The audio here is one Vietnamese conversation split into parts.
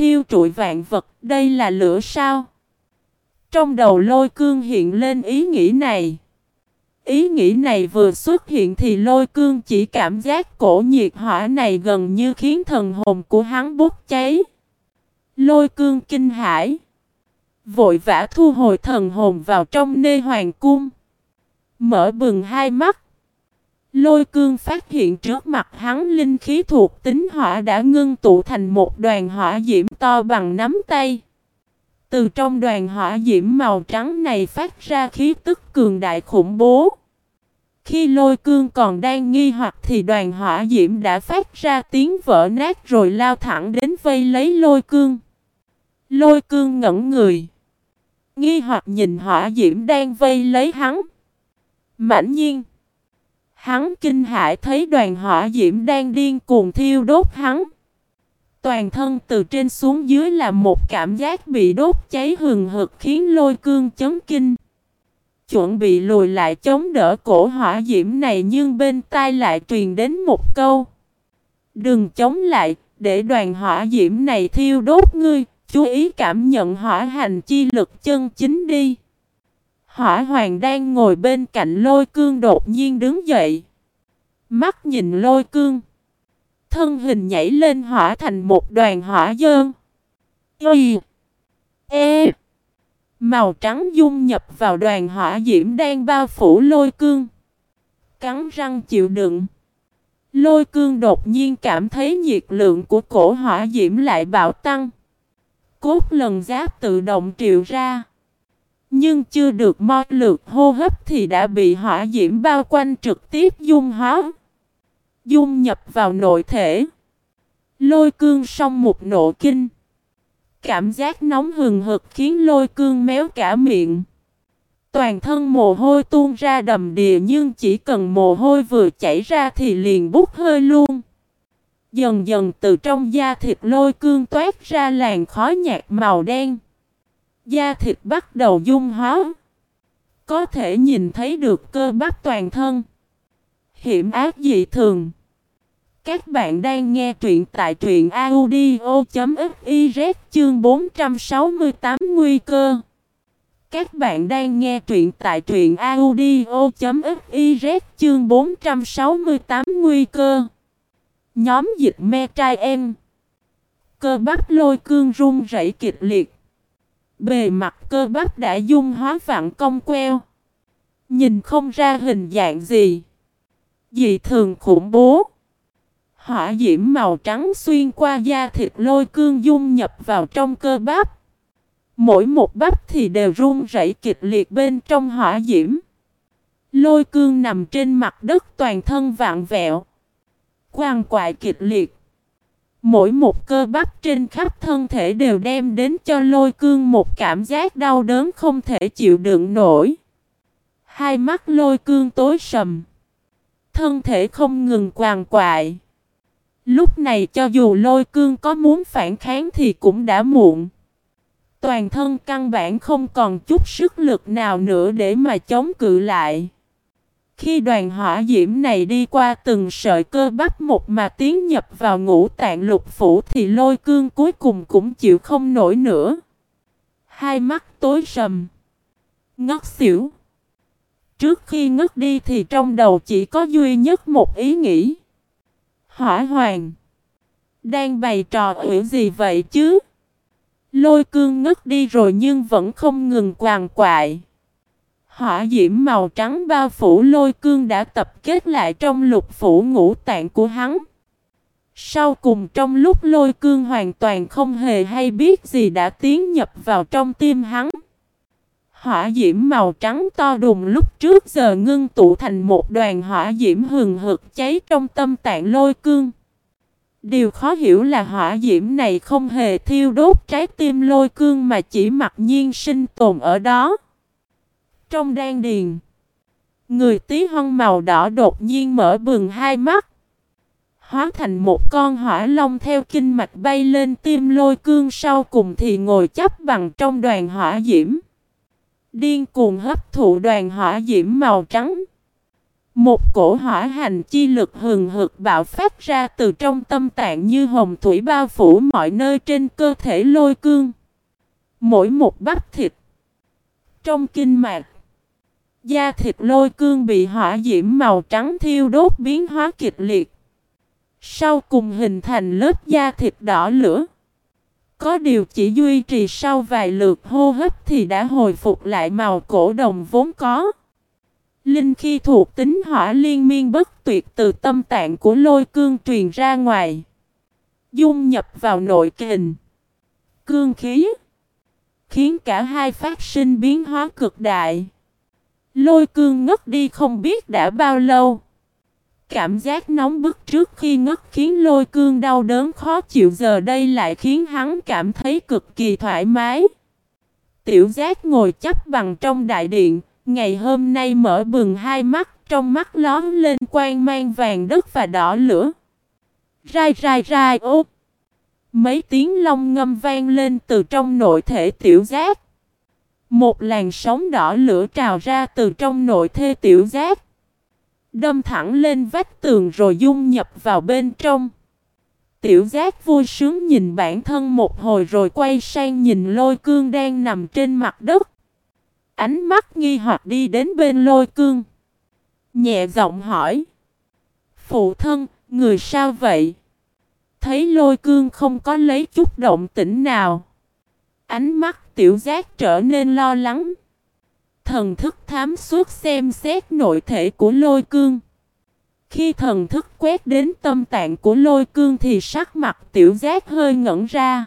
thiêu trụi vạn vật, đây là lửa sao? Trong đầu lôi cương hiện lên ý nghĩ này. Ý nghĩ này vừa xuất hiện thì lôi cương chỉ cảm giác cổ nhiệt hỏa này gần như khiến thần hồn của hắn bốc cháy. Lôi cương kinh hãi. Vội vã thu hồi thần hồn vào trong nê hoàng cung. Mở bừng hai mắt. Lôi cương phát hiện trước mặt hắn linh khí thuộc tính hỏa đã ngưng tụ thành một đoàn hỏa diễm to bằng nắm tay. Từ trong đoàn hỏa diễm màu trắng này phát ra khí tức cường đại khủng bố. Khi lôi cương còn đang nghi hoặc thì đoàn hỏa diễm đã phát ra tiếng vỡ nát rồi lao thẳng đến vây lấy lôi cương. Lôi cương ngẩn người. Nghi hoặc nhìn hỏa diễm đang vây lấy hắn. Mãnh nhiên. Hắn kinh hãi thấy đoàn hỏa diễm đang điên cuồng thiêu đốt hắn. Toàn thân từ trên xuống dưới là một cảm giác bị đốt cháy hừng hực khiến lôi cương chấn kinh. Chuẩn bị lùi lại chống đỡ cổ hỏa diễm này nhưng bên tai lại truyền đến một câu. Đừng chống lại, để đoàn hỏa diễm này thiêu đốt ngươi, chú ý cảm nhận hỏa hành chi lực chân chính đi. Hỏa hoàng đang ngồi bên cạnh lôi cương đột nhiên đứng dậy. Mắt nhìn lôi cương. Thân hình nhảy lên hỏa thành một đoàn hỏa dơn. Y. E. Màu trắng dung nhập vào đoàn hỏa diễm đang bao phủ lôi cương. Cắn răng chịu đựng. Lôi cương đột nhiên cảm thấy nhiệt lượng của cổ hỏa diễm lại bạo tăng. Cốt lần giáp tự động triệu ra. Nhưng chưa được mo lượt hô hấp thì đã bị hỏa diễm bao quanh trực tiếp dung hóa. Dung nhập vào nội thể. Lôi cương xong một nộ kinh. Cảm giác nóng hừng hực khiến lôi cương méo cả miệng. Toàn thân mồ hôi tuôn ra đầm đìa nhưng chỉ cần mồ hôi vừa chảy ra thì liền bút hơi luôn. Dần dần từ trong da thịt lôi cương toát ra làn khói nhạt màu đen. Da thịt bắt đầu dung hóa. Có thể nhìn thấy được cơ bắp toàn thân. Hiểm ác dị thường. Các bạn đang nghe truyện tại truyện audio.fiz chương 468 nguy cơ. Các bạn đang nghe truyện tại truyện audio.fiz chương 468 nguy cơ. Nhóm dịch me trai em. Cơ bắp lôi cương run rẩy kịch liệt. Bề mặt cơ bắp đã dung hóa vặn cong queo. Nhìn không ra hình dạng gì. Dị thường khủng bố. Hỏa diễm màu trắng xuyên qua da thịt lôi cương dung nhập vào trong cơ bắp. Mỗi một bắp thì đều run rẩy kịch liệt bên trong hỏa diễm. Lôi cương nằm trên mặt đất toàn thân vạn vẹo. Quang quại kịch liệt. Mỗi một cơ bắp trên khắp thân thể đều đem đến cho lôi cương một cảm giác đau đớn không thể chịu đựng nổi. Hai mắt lôi cương tối sầm. Thân thể không ngừng quàng quại. Lúc này cho dù lôi cương có muốn phản kháng thì cũng đã muộn. Toàn thân căn bản không còn chút sức lực nào nữa để mà chống cự lại. Khi đoàn hỏa diễm này đi qua từng sợi cơ bắp một mà tiến nhập vào ngũ tạng lục phủ thì lôi cương cuối cùng cũng chịu không nổi nữa. Hai mắt tối sầm. Ngất xỉu. Trước khi ngất đi thì trong đầu chỉ có duy nhất một ý nghĩ. Hỏa hoàng. Đang bày trò ủy gì vậy chứ? Lôi cương ngất đi rồi nhưng vẫn không ngừng quàng quại. Hỏa diễm màu trắng bao phủ lôi cương đã tập kết lại trong lục phủ ngũ tạng của hắn. Sau cùng trong lúc lôi cương hoàn toàn không hề hay biết gì đã tiến nhập vào trong tim hắn. Hỏa diễm màu trắng to đùng lúc trước giờ ngưng tụ thành một đoàn hỏa diễm hừng hực cháy trong tâm tạng lôi cương. Điều khó hiểu là hỏa diễm này không hề thiêu đốt trái tim lôi cương mà chỉ mặc nhiên sinh tồn ở đó. Trong đan điền, người tí hon màu đỏ đột nhiên mở bừng hai mắt. Hóa thành một con hỏa long theo kinh mạch bay lên tim lôi cương sau cùng thì ngồi chấp bằng trong đoàn hỏa diễm. Điên cuồng hấp thụ đoàn hỏa diễm màu trắng. Một cổ hỏa hành chi lực hừng hực bạo phát ra từ trong tâm tạng như hồng thủy bao phủ mọi nơi trên cơ thể lôi cương. Mỗi một bắp thịt. Trong kinh mạc. Da thịt lôi cương bị hỏa diễm màu trắng thiêu đốt biến hóa kịch liệt. Sau cùng hình thành lớp da thịt đỏ lửa. Có điều chỉ duy trì sau vài lượt hô hấp thì đã hồi phục lại màu cổ đồng vốn có. Linh khi thuộc tính hỏa liên miên bất tuyệt từ tâm tạng của lôi cương truyền ra ngoài. Dung nhập vào nội kình. Cương khí. Khiến cả hai phát sinh biến hóa cực đại. Lôi cương ngất đi không biết đã bao lâu. Cảm giác nóng bức trước khi ngất khiến lôi cương đau đớn khó chịu giờ đây lại khiến hắn cảm thấy cực kỳ thoải mái. Tiểu giác ngồi chấp bằng trong đại điện, ngày hôm nay mở bừng hai mắt, trong mắt lón lên quang mang vàng đất và đỏ lửa. Rai rai rai ô! Mấy tiếng long ngâm vang lên từ trong nội thể tiểu giác. Một làn sóng đỏ lửa trào ra từ trong nội thê tiểu giác. Đâm thẳng lên vách tường rồi dung nhập vào bên trong. Tiểu giác vui sướng nhìn bản thân một hồi rồi quay sang nhìn lôi cương đang nằm trên mặt đất. Ánh mắt nghi hoặc đi đến bên lôi cương. Nhẹ giọng hỏi. Phụ thân, người sao vậy? Thấy lôi cương không có lấy chút động tĩnh nào. Ánh mắt tiểu giác trở nên lo lắng. Thần thức thám suốt xem xét nội thể của lôi cương. Khi thần thức quét đến tâm tạng của lôi cương thì sắc mặt tiểu giác hơi ngẩn ra.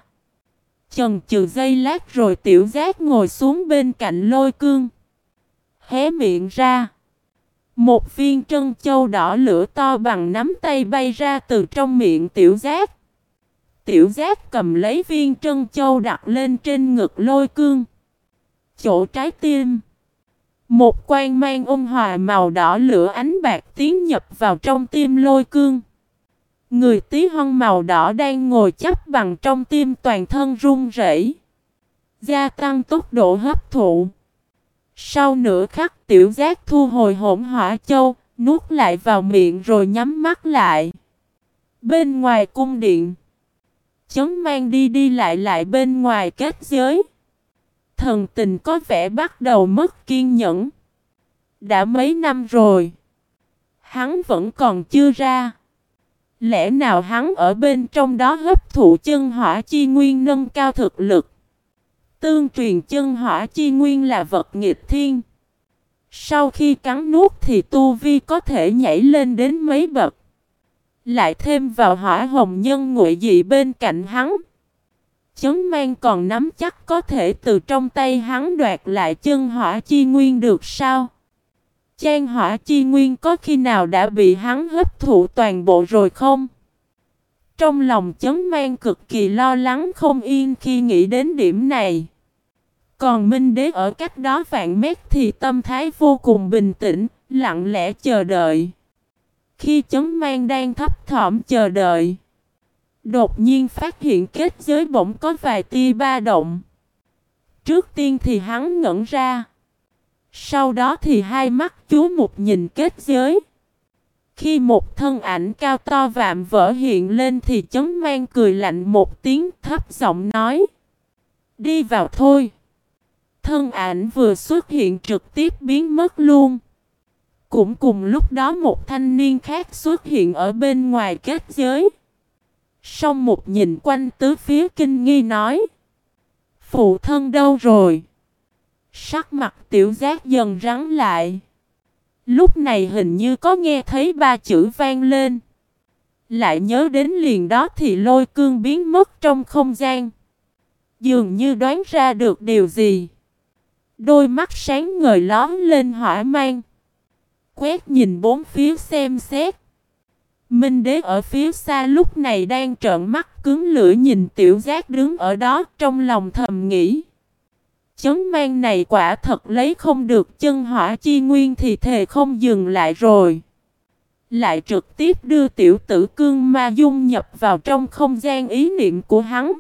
Chần chừ giây lát rồi tiểu giác ngồi xuống bên cạnh lôi cương. Hé miệng ra. Một viên trân châu đỏ lửa to bằng nắm tay bay ra từ trong miệng tiểu giác. Tiểu giác cầm lấy viên trân châu đặt lên trên ngực lôi cương. Chỗ trái tim. Một quan mang ôn hòa màu đỏ lửa ánh bạc tiến nhập vào trong tim lôi cương. Người tí hon màu đỏ đang ngồi chấp bằng trong tim toàn thân run rẩy, Gia tăng tốc độ hấp thụ. Sau nửa khắc tiểu giác thu hồi hỗn hỏa châu, nuốt lại vào miệng rồi nhắm mắt lại. Bên ngoài cung điện, chấn mang đi đi lại lại bên ngoài kết giới. Thần tình có vẻ bắt đầu mất kiên nhẫn. Đã mấy năm rồi. Hắn vẫn còn chưa ra. Lẽ nào hắn ở bên trong đó hấp thụ chân hỏa chi nguyên nâng cao thực lực? Tương truyền chân hỏa chi nguyên là vật nghịch thiên. Sau khi cắn nuốt thì tu vi có thể nhảy lên đến mấy bậc. Lại thêm vào hỏa hồng nhân nguội dị bên cạnh hắn. Chấn mang còn nắm chắc có thể từ trong tay hắn đoạt lại chân hỏa chi nguyên được sao? Chan hỏa chi nguyên có khi nào đã bị hắn hấp thụ toàn bộ rồi không? Trong lòng chấn mang cực kỳ lo lắng không yên khi nghĩ đến điểm này. Còn Minh Đế ở cách đó vạn mét thì tâm thái vô cùng bình tĩnh, lặng lẽ chờ đợi. Khi chấn mang đang thấp thỏm chờ đợi, đột nhiên phát hiện kết giới bỗng có vài tia ba động. Trước tiên thì hắn ngẩn ra. Sau đó thì hai mắt chú mục nhìn kết giới. Khi một thân ảnh cao to vạm vỡ hiện lên thì chấn mang cười lạnh một tiếng thấp giọng nói. Đi vào thôi. Thân ảnh vừa xuất hiện trực tiếp biến mất luôn. Cũng cùng lúc đó một thanh niên khác xuất hiện ở bên ngoài kết giới. sau một nhìn quanh tứ phía kinh nghi nói. Phụ thân đâu rồi? Sắc mặt tiểu giác dần rắn lại. Lúc này hình như có nghe thấy ba chữ vang lên. Lại nhớ đến liền đó thì lôi cương biến mất trong không gian. Dường như đoán ra được điều gì. Đôi mắt sáng ngời lón lên hỏa mang. Quét nhìn bốn phía xem xét. Minh đế ở phía xa lúc này đang trợn mắt cứng lưỡi nhìn tiểu giác đứng ở đó trong lòng thầm nghĩ. Chấn mang này quả thật lấy không được, chân hỏa chi nguyên thì thề không dừng lại rồi. Lại trực tiếp đưa tiểu tử cương ma dung nhập vào trong không gian ý niệm của hắn.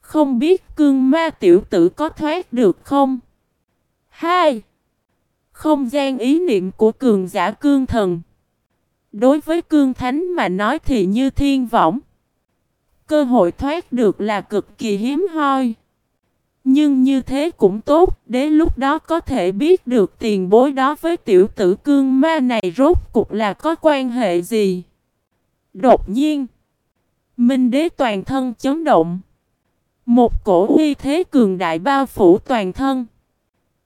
Không biết cương ma tiểu tử có thoát được không? 2. Không gian ý niệm của cường giả cương thần. Đối với cương thánh mà nói thì như thiên võng. Cơ hội thoát được là cực kỳ hiếm hoi. Nhưng như thế cũng tốt, đến lúc đó có thể biết được tiền bối đó với tiểu tử cương ma này rốt cuộc là có quan hệ gì. Đột nhiên, Minh đế toàn thân chấn động. Một cổ uy thế cường đại bao phủ toàn thân.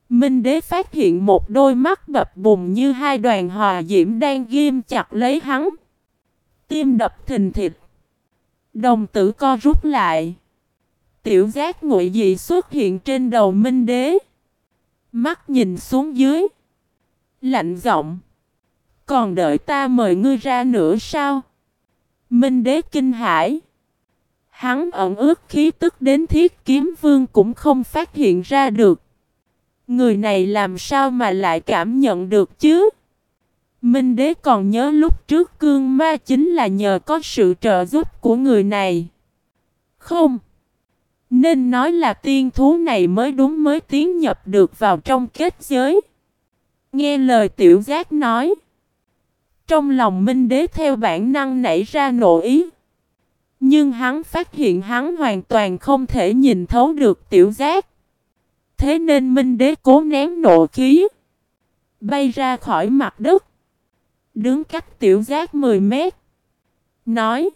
Minh đế phát hiện một đôi mắt bập bùng như hai đoàn hòa diễm đang ghim chặt lấy hắn. Tim đập thình thịt. Đồng tử co rút lại. Tiểu giác ngụy dị xuất hiện trên đầu Minh đế. Mắt nhìn xuống dưới. Lạnh giọng. Còn đợi ta mời ngươi ra nữa sao? Minh đế kinh hãi. Hắn ẩn ước khí tức đến thiết kiếm vương cũng không phát hiện ra được. Người này làm sao mà lại cảm nhận được chứ? Minh đế còn nhớ lúc trước cương ma chính là nhờ có sự trợ giúp của người này. Không. Nên nói là tiên thú này mới đúng mới tiến nhập được vào trong kết giới. Nghe lời tiểu giác nói. Trong lòng Minh Đế theo bản năng nảy ra nộ ý. Nhưng hắn phát hiện hắn hoàn toàn không thể nhìn thấu được tiểu giác. Thế nên Minh Đế cố nén nộ khí. Bay ra khỏi mặt đất. Đứng cách tiểu giác 10 mét. Nói.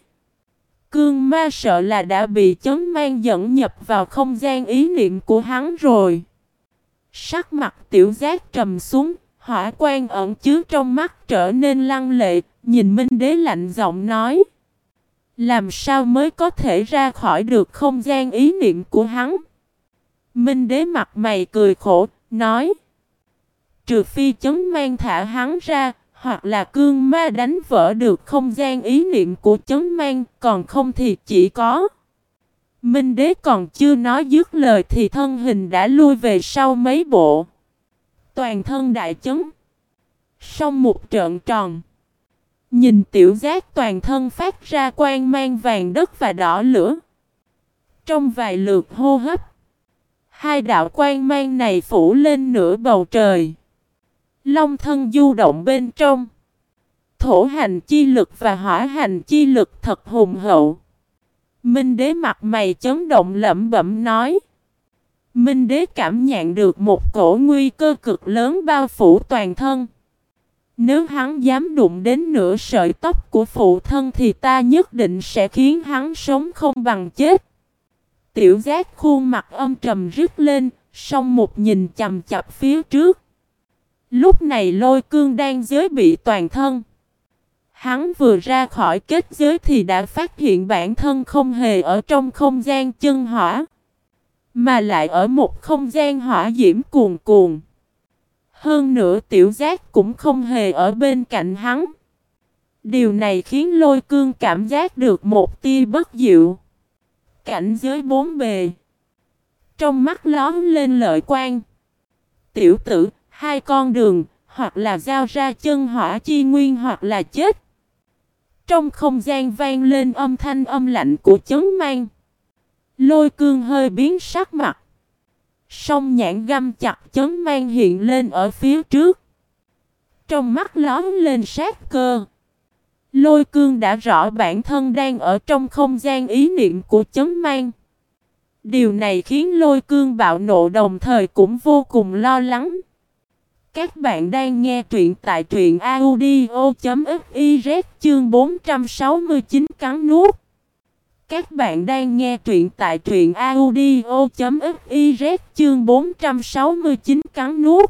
Cương ma sợ là đã bị chấn mang dẫn nhập vào không gian ý niệm của hắn rồi. Sắc mặt tiểu giác trầm xuống, hỏa quan ẩn chứa trong mắt trở nên lăng lệ, nhìn Minh Đế lạnh giọng nói. Làm sao mới có thể ra khỏi được không gian ý niệm của hắn? Minh Đế mặt mày cười khổ, nói. Trừ phi chấn mang thả hắn ra, hoặc là cương ma đánh vỡ được không gian ý niệm của chấn mang, còn không thì chỉ có. Minh đế còn chưa nói dứt lời thì thân hình đã lui về sau mấy bộ. Toàn thân đại chấn. Xong một trận tròn. Nhìn tiểu giác toàn thân phát ra quang mang vàng đất và đỏ lửa. Trong vài lượt hô hấp. Hai đạo quan mang này phủ lên nửa bầu trời. Long thân du động bên trong. Thổ hành chi lực và hỏa hành chi lực thật hùng hậu. Minh đế mặt mày chấn động lẩm bẩm nói. Minh đế cảm nhận được một cổ nguy cơ cực lớn bao phủ toàn thân. Nếu hắn dám đụng đến nửa sợi tóc của phụ thân thì ta nhất định sẽ khiến hắn sống không bằng chết. Tiểu giác khuôn mặt âm trầm rứt lên, song một nhìn chầm chập phía trước. Lúc này lôi cương đang giới bị toàn thân. Hắn vừa ra khỏi kết giới thì đã phát hiện bản thân không hề ở trong không gian chân hỏa. Mà lại ở một không gian hỏa diễm cuồn cuồn. Hơn nữa tiểu giác cũng không hề ở bên cạnh hắn. Điều này khiến lôi cương cảm giác được một tia bất diệu. Cảnh giới bốn bề. Trong mắt lón lên lợi quan. Tiểu tử, hai con đường, hoặc là giao ra chân hỏa chi nguyên hoặc là chết. Trong không gian vang lên âm thanh âm lạnh của chấn mang. Lôi cương hơi biến sắc mặt. Song nhãn găm chặt chấn mang hiện lên ở phía trước. Trong mắt lón lên sát cơ. Lôi cương đã rõ bản thân đang ở trong không gian ý niệm của chấn mang. Điều này khiến lôi cương bạo nộ đồng thời cũng vô cùng lo lắng. Các bạn đang nghe truyện tại truyện audio.fiz chương 469 cắn nuốt. Các bạn đang nghe truyện tại truyện audio.fiz chương 469 cắn nuốt.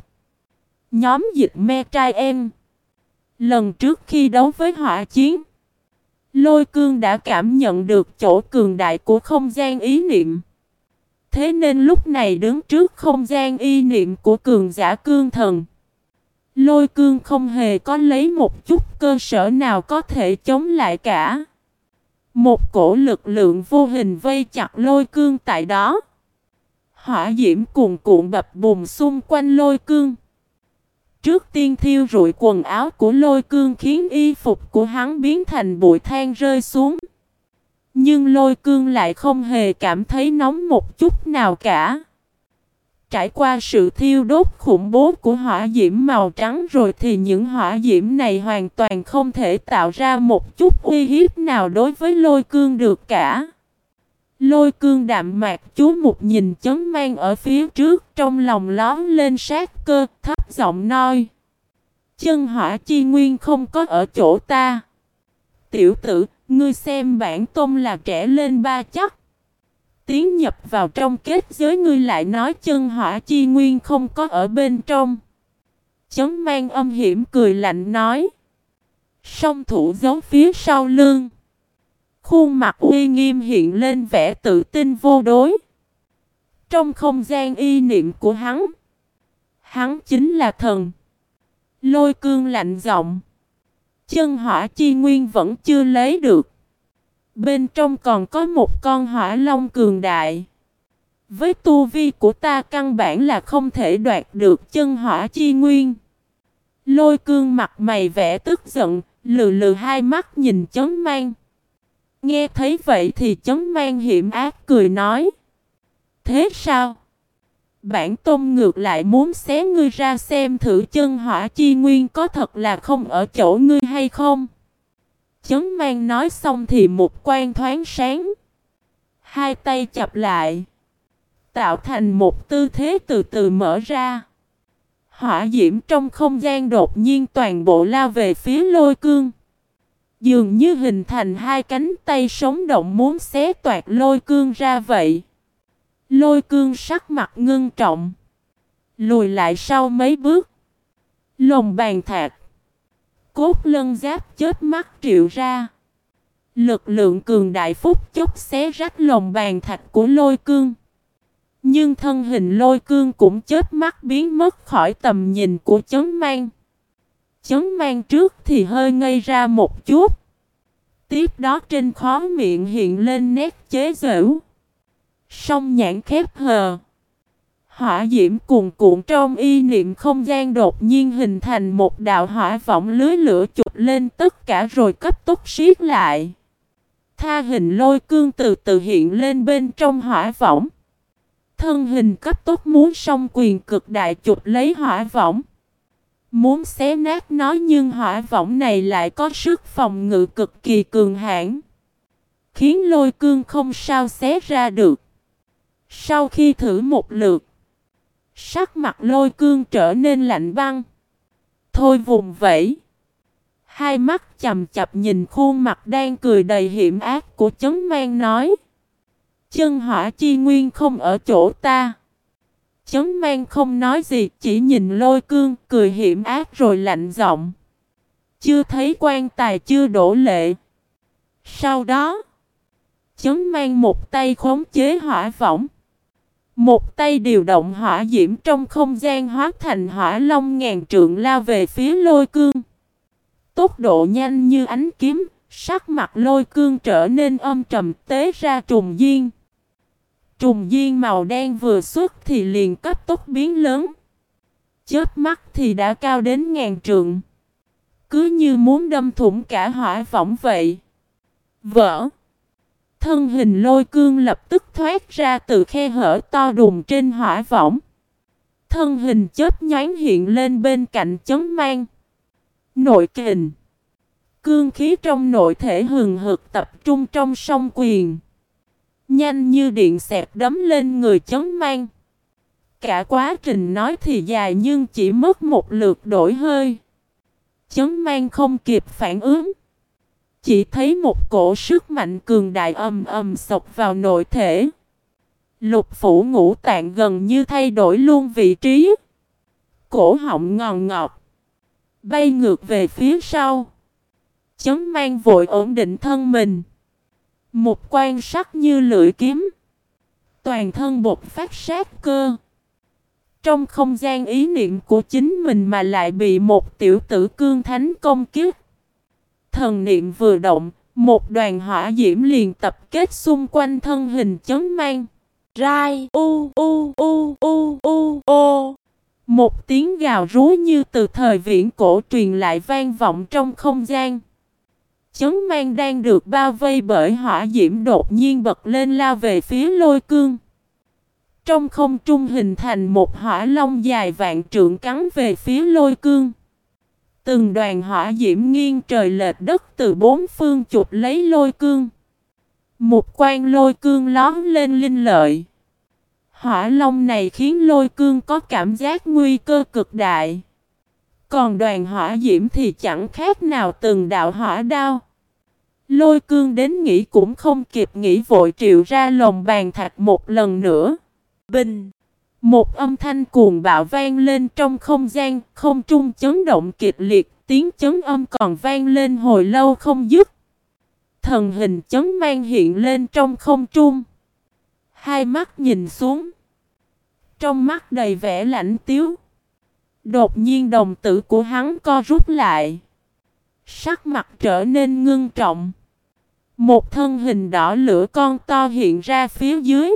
Nhóm dịch me trai em. Lần trước khi đấu với hỏa chiến, Lôi cương đã cảm nhận được chỗ cường đại của không gian ý niệm. Thế nên lúc này đứng trước không gian ý niệm của cường giả cương thần. Lôi cương không hề có lấy một chút cơ sở nào có thể chống lại cả. Một cổ lực lượng vô hình vây chặt lôi cương tại đó. Hỏa diễm cuồn cuộn bập bùng xung quanh lôi cương. Trước tiên thiêu rụi quần áo của lôi cương khiến y phục của hắn biến thành bụi than rơi xuống. Nhưng lôi cương lại không hề cảm thấy nóng một chút nào cả. trải qua sự thiêu đốt khủng bố của hỏa diễm màu trắng rồi thì những hỏa diễm này hoàn toàn không thể tạo ra một chút uy hiếp nào đối với lôi cương được cả. Lôi cương đạm mạc chú một nhìn chấn mang ở phía trước trong lòng lón lên sát cơ thấp giọng nói. Chân hỏa chi nguyên không có ở chỗ ta. Tiểu tử, ngươi xem bản tôn là trẻ lên ba chắc. Tiến nhập vào trong kết giới ngươi lại nói chân hỏa chi nguyên không có ở bên trong. Chấn mang âm hiểm cười lạnh nói. Song thủ giấu phía sau lưng. Khuôn mặt uy nghiêm hiện lên vẻ tự tin vô đối. Trong không gian y niệm của hắn. Hắn chính là thần. Lôi cương lạnh giọng. Chân hỏa chi nguyên vẫn chưa lấy được. Bên trong còn có một con hỏa long cường đại. Với tu vi của ta căn bản là không thể đoạt được chân hỏa chi nguyên. Lôi cương mặt mày vẽ tức giận, lừ lừ hai mắt nhìn chấn mang. Nghe thấy vậy thì chấn mang hiểm ác, cười nói. Thế sao? Bản tôn ngược lại muốn xé ngươi ra xem thử chân hỏa chi nguyên có thật là không ở chỗ ngươi hay không? Chấn mang nói xong thì một quan thoáng sáng. Hai tay chập lại. Tạo thành một tư thế từ từ mở ra. Hỏa diễm trong không gian đột nhiên toàn bộ lao về phía lôi cương. Dường như hình thành hai cánh tay sống động muốn xé toạt lôi cương ra vậy. Lôi cương sắc mặt ngưng trọng. Lùi lại sau mấy bước. Lồng bàn thạc. Cốt lân giáp chết mắt triệu ra. Lực lượng cường đại phúc chốc xé rách lồng bàn thạch của lôi cương. Nhưng thân hình lôi cương cũng chết mắt biến mất khỏi tầm nhìn của chấn mang. Chấn mang trước thì hơi ngây ra một chút. Tiếp đó trên khó miệng hiện lên nét chế giễu. Song nhãn khép hờ. Hỏa diễm cuồn cuộn trong y niệm không gian đột nhiên hình thành một đạo hỏa vọng lưới lửa chụp lên tất cả rồi cấp tốc siết lại. Tha hình lôi cương từ từ hiện lên bên trong hỏa võng. Thân hình cấp tốc muốn song quyền cực đại chụp lấy hỏa võng. Muốn xé nát nó nhưng hỏa võng này lại có sức phòng ngự cực kỳ cường hãn. Khiến lôi cương không sao xé ra được. Sau khi thử một lượt. Sắc mặt lôi cương trở nên lạnh băng. Thôi vùng vẫy. Hai mắt chầm chập nhìn khuôn mặt đang cười đầy hiểm ác của chấn mang nói. Chân hỏa chi nguyên không ở chỗ ta. Chấn mang không nói gì, chỉ nhìn lôi cương, cười hiểm ác rồi lạnh giọng. Chưa thấy quan tài chưa đổ lệ. Sau đó, chấn mang một tay khống chế hỏa võng. Một tay điều động hỏa diễm trong không gian hóa thành hỏa long ngàn trượng lao về phía lôi cương. Tốc độ nhanh như ánh kiếm, sắc mặt lôi cương trở nên âm trầm tế ra trùng duyên. Trùng duyên màu đen vừa xuất thì liền cấp tốc biến lớn. Chớp mắt thì đã cao đến ngàn trượng. Cứ như muốn đâm thủng cả hỏa võng vậy. Vỡ. Thân hình lôi cương lập tức thoát ra từ khe hở to đùng trên hỏa võng. Thân hình chớp nhoáng hiện lên bên cạnh chấn mang. Nội kình. Cương khí trong nội thể hừng hực tập trung trong song quyền. Nhanh như điện xẹt đấm lên người chấn mang. Cả quá trình nói thì dài nhưng chỉ mất một lượt đổi hơi. Chấn mang không kịp phản ứng. Chỉ thấy một cổ sức mạnh cường đại ầm ầm sộc vào nội thể. Lục phủ ngũ tạng gần như thay đổi luôn vị trí. Cổ họng ngòn ngọt. Bay ngược về phía sau. Chấn mang vội ổn định thân mình. Một quan sắc như lưỡi kiếm. Toàn thân bột phát sát cơ. Trong không gian ý niệm của chính mình mà lại bị một tiểu tử cương thánh công kiếp. Thần niệm vừa động, một đoàn hỏa diễm liền tập kết xung quanh thân hình chấn mang. Rai u u u u u o. Một tiếng gào rú như từ thời viễn cổ truyền lại vang vọng trong không gian. Chấn mang đang được bao vây bởi hỏa diễm đột nhiên bật lên lao về phía lôi cương. Trong không trung hình thành một hỏa long dài vạn trượng cắn về phía lôi cương. Từng đoàn hỏa diễm nghiêng trời lệch đất từ bốn phương chụp lấy lôi cương. Một quan lôi cương lón lên linh lợi. Hỏa long này khiến lôi cương có cảm giác nguy cơ cực đại. Còn đoàn hỏa diễm thì chẳng khác nào từng đạo hỏa đao. Lôi cương đến nghĩ cũng không kịp nghĩ vội triệu ra lồng bàn thạch một lần nữa. Bình! Một âm thanh cuồng bạo vang lên trong không gian, không trung chấn động kịch liệt, tiếng chấn âm còn vang lên hồi lâu không dứt. Thần hình chấn mang hiện lên trong không trung. Hai mắt nhìn xuống. Trong mắt đầy vẻ lạnh tiếu. Đột nhiên đồng tử của hắn co rút lại. Sắc mặt trở nên ngưng trọng. Một thân hình đỏ lửa con to hiện ra phía dưới.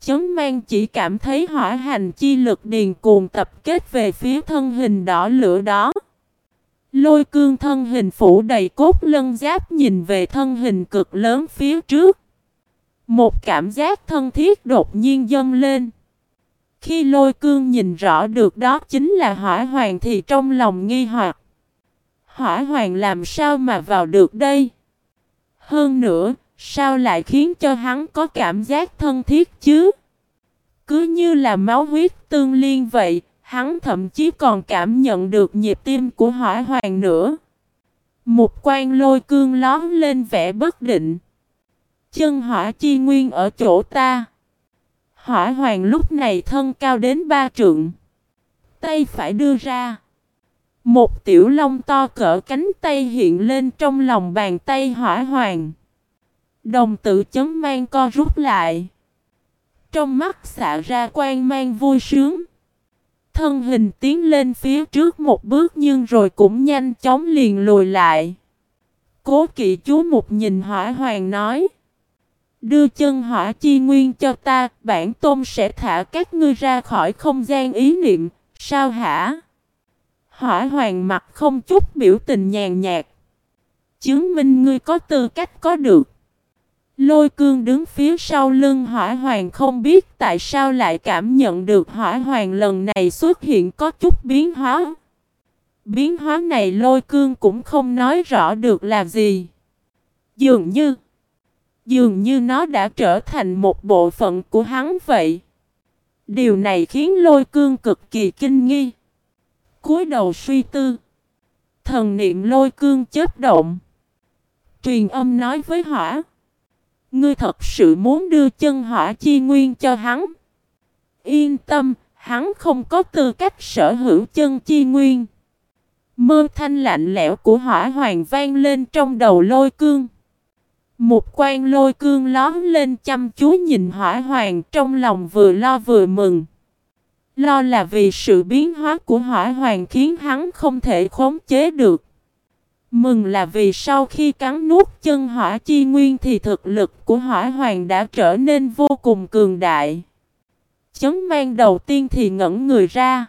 Chấn mang chỉ cảm thấy hỏa hành chi lực điền cuồng tập kết về phía thân hình đỏ lửa đó. Lôi cương thân hình phủ đầy cốt lân giáp nhìn về thân hình cực lớn phía trước. Một cảm giác thân thiết đột nhiên dâng lên. Khi lôi cương nhìn rõ được đó chính là hỏa hoàng thì trong lòng nghi hoặc. Hỏa hoàng làm sao mà vào được đây? Hơn nữa, sao lại khiến cho hắn có cảm giác thân thiết chứ? Cứ như là máu huyết tương liên vậy, hắn thậm chí còn cảm nhận được nhịp tim của hỏa hoàng nữa. Một quan lôi cương lón lên vẻ bất định. Chân hỏa chi nguyên ở chỗ ta. Hỏa hoàng lúc này thân cao đến ba trượng. Tay phải đưa ra. Một tiểu long to cỡ cánh tay hiện lên trong lòng bàn tay hỏa hoàng. Đồng tự chấn mang co rút lại. Trong mắt xạ ra quan mang vui sướng. Thân hình tiến lên phía trước một bước nhưng rồi cũng nhanh chóng liền lùi lại. Cố kỵ chú một nhìn hỏa hoàng nói. Đưa chân hỏa chi nguyên cho ta, bản tôn sẽ thả các ngươi ra khỏi không gian ý niệm, sao hả? Hỏa hoàng mặt không chút biểu tình nhàn nhạt. Chứng minh ngươi có tư cách có được. Lôi cương đứng phía sau lưng hỏa hoàng không biết tại sao lại cảm nhận được hỏa hoàng lần này xuất hiện có chút biến hóa. Biến hóa này lôi cương cũng không nói rõ được là gì. Dường như, dường như nó đã trở thành một bộ phận của hắn vậy. Điều này khiến lôi cương cực kỳ kinh nghi. cúi đầu suy tư. Thần niệm lôi cương chết động. Truyền âm nói với hỏa. Ngươi thật sự muốn đưa chân hỏa chi nguyên cho hắn. Yên tâm, hắn không có tư cách sở hữu chân chi nguyên. Mơ thanh lạnh lẽo của hỏa hoàng vang lên trong đầu lôi cương. Một quan lôi cương lón lên chăm chú nhìn hỏa hoàng trong lòng vừa lo vừa mừng. Lo là vì sự biến hóa của hỏa hoàng khiến hắn không thể khống chế được. Mừng là vì sau khi cắn nuốt chân hỏa chi nguyên thì thực lực của hỏa hoàng đã trở nên vô cùng cường đại. Chấn mang đầu tiên thì ngẩn người ra.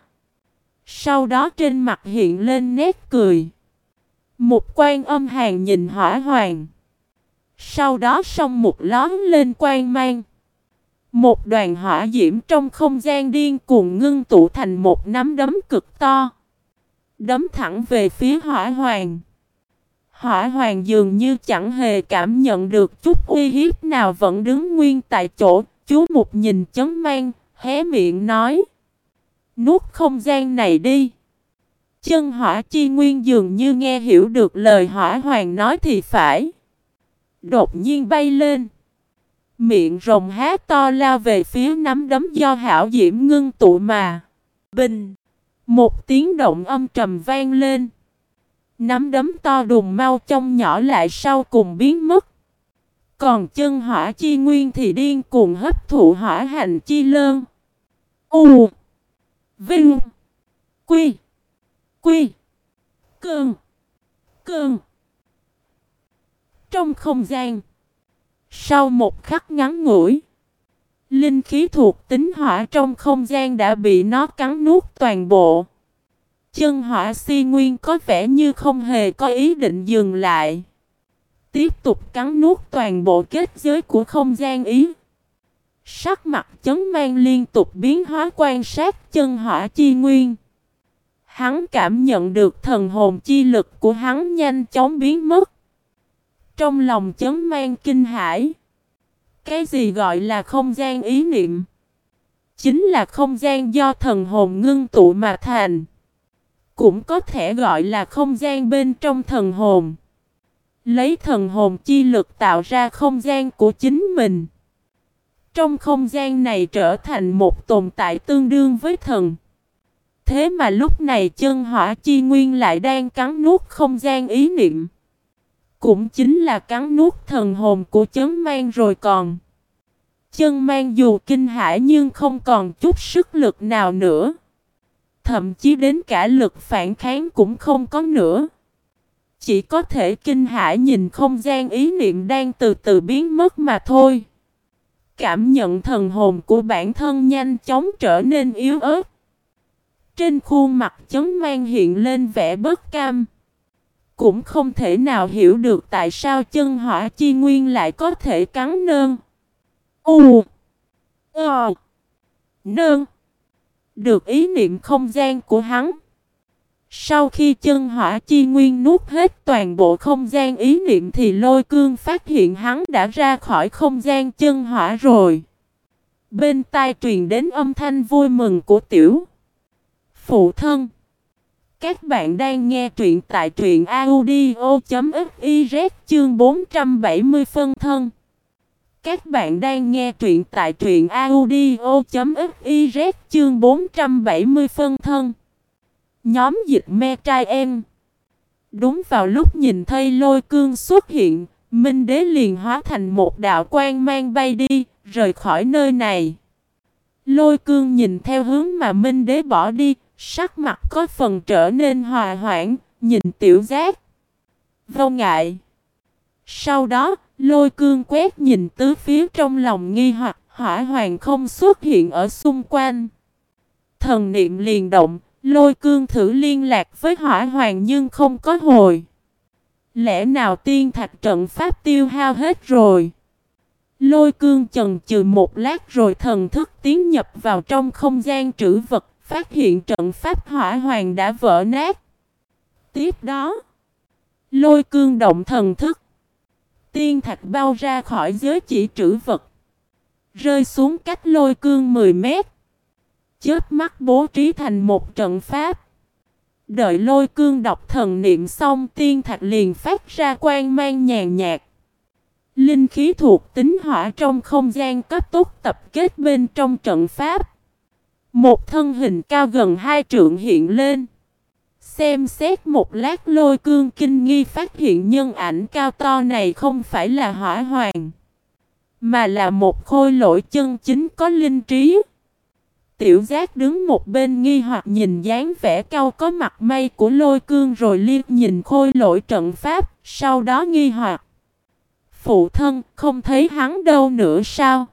Sau đó trên mặt hiện lên nét cười. Một quan âm hàng nhìn hỏa hoàng. Sau đó sông một lón lên quang mang. Một đoàn hỏa diễm trong không gian điên cuồng ngưng tụ thành một nắm đấm cực to. Đấm thẳng về phía hỏa hoàng. Hỏa hoàng dường như chẳng hề cảm nhận được chút uy hiếp nào vẫn đứng nguyên tại chỗ. Chú một nhìn chấn mang, hé miệng nói. Nuốt không gian này đi. Chân hỏa chi nguyên dường như nghe hiểu được lời hỏa hoàng nói thì phải. Đột nhiên bay lên. Miệng rồng há to lao về phía nắm đấm do hảo diễm ngưng tụ mà. Bình. Một tiếng động âm trầm vang lên. Nắm đấm to đùng mau trong nhỏ lại sau cùng biến mất. Còn chân hỏa chi nguyên thì điên cuồng hấp thụ hỏa hành chi lơn. U. Vinh. Quy. Quy. Cơn. Cơn. Trong không gian. Sau một khắc ngắn ngủi. Linh khí thuộc tính hỏa trong không gian đã bị nó cắn nuốt toàn bộ. Chân hỏa si nguyên có vẻ như không hề có ý định dừng lại. Tiếp tục cắn nuốt toàn bộ kết giới của không gian ý. Sắc mặt chấn mang liên tục biến hóa quan sát chân hỏa chi nguyên. Hắn cảm nhận được thần hồn chi lực của hắn nhanh chóng biến mất. Trong lòng chấn mang kinh hãi. Cái gì gọi là không gian ý niệm? Chính là không gian do thần hồn ngưng tụ mà thành. Cũng có thể gọi là không gian bên trong thần hồn. Lấy thần hồn chi lực tạo ra không gian của chính mình. Trong không gian này trở thành một tồn tại tương đương với thần. Thế mà lúc này chân hỏa chi nguyên lại đang cắn nuốt không gian ý niệm. Cũng chính là cắn nuốt thần hồn của chấn mang rồi còn. Chân mang dù kinh hãi nhưng không còn chút sức lực nào nữa. Thậm chí đến cả lực phản kháng cũng không có nữa. Chỉ có thể kinh hãi nhìn không gian ý niệm đang từ từ biến mất mà thôi. Cảm nhận thần hồn của bản thân nhanh chóng trở nên yếu ớt. Trên khuôn mặt chấn mang hiện lên vẻ bất cam. Cũng không thể nào hiểu được tại sao chân hỏa chi nguyên lại có thể cắn nơn. U Ờ Nơn Được ý niệm không gian của hắn. Sau khi chân hỏa chi nguyên nuốt hết toàn bộ không gian ý niệm thì lôi cương phát hiện hắn đã ra khỏi không gian chân hỏa rồi. Bên tai truyền đến âm thanh vui mừng của tiểu. Phụ thân. Các bạn đang nghe truyện tại truyện audio.fiz chương 470 phân thân. Các bạn đang nghe truyện tại truyện audio.fiz chương 470 phân thân. Nhóm dịch me trai em. Đúng vào lúc nhìn thấy lôi cương xuất hiện, Minh đế liền hóa thành một đạo quang mang bay đi, rời khỏi nơi này. Lôi cương nhìn theo hướng mà Minh đế bỏ đi, sắc mặt có phần trở nên hòa hoãn, nhìn tiểu giác. Vô ngại. Sau đó, lôi cương quét nhìn tứ phía trong lòng nghi hoặc hỏa hoàng không xuất hiện ở xung quanh. Thần niệm liền động, Lôi cương thử liên lạc với hỏa hoàng nhưng không có hồi. Lẽ nào tiên thạch trận pháp tiêu hao hết rồi? Lôi cương chần chừ một lát rồi thần thức tiến nhập vào trong không gian trữ vật, phát hiện trận pháp hỏa hoàng đã vỡ nát. Tiếp đó, lôi cương động thần thức. Tiên thạch bao ra khỏi giới chỉ trữ vật. Rơi xuống cách lôi cương 10 mét. Chớp mắt bố trí thành một trận pháp. Đợi lôi cương đọc thần niệm xong tiên thạch liền phát ra quang mang nhàn nhạt. Linh khí thuộc tính hỏa trong không gian cấp tốc tập kết bên trong trận pháp. Một thân hình cao gần hai trượng hiện lên. Xem xét một lát lôi cương kinh nghi phát hiện nhân ảnh cao to này không phải là hỏa hoàng. Mà là một khôi lỗi chân chính có linh trí. Tiểu giác đứng một bên nghi hoặc nhìn dáng vẻ cao có mặt mây của lôi cương rồi liếc nhìn khôi lỗi trận pháp, sau đó nghi hoặc. Phụ thân không thấy hắn đâu nữa sao?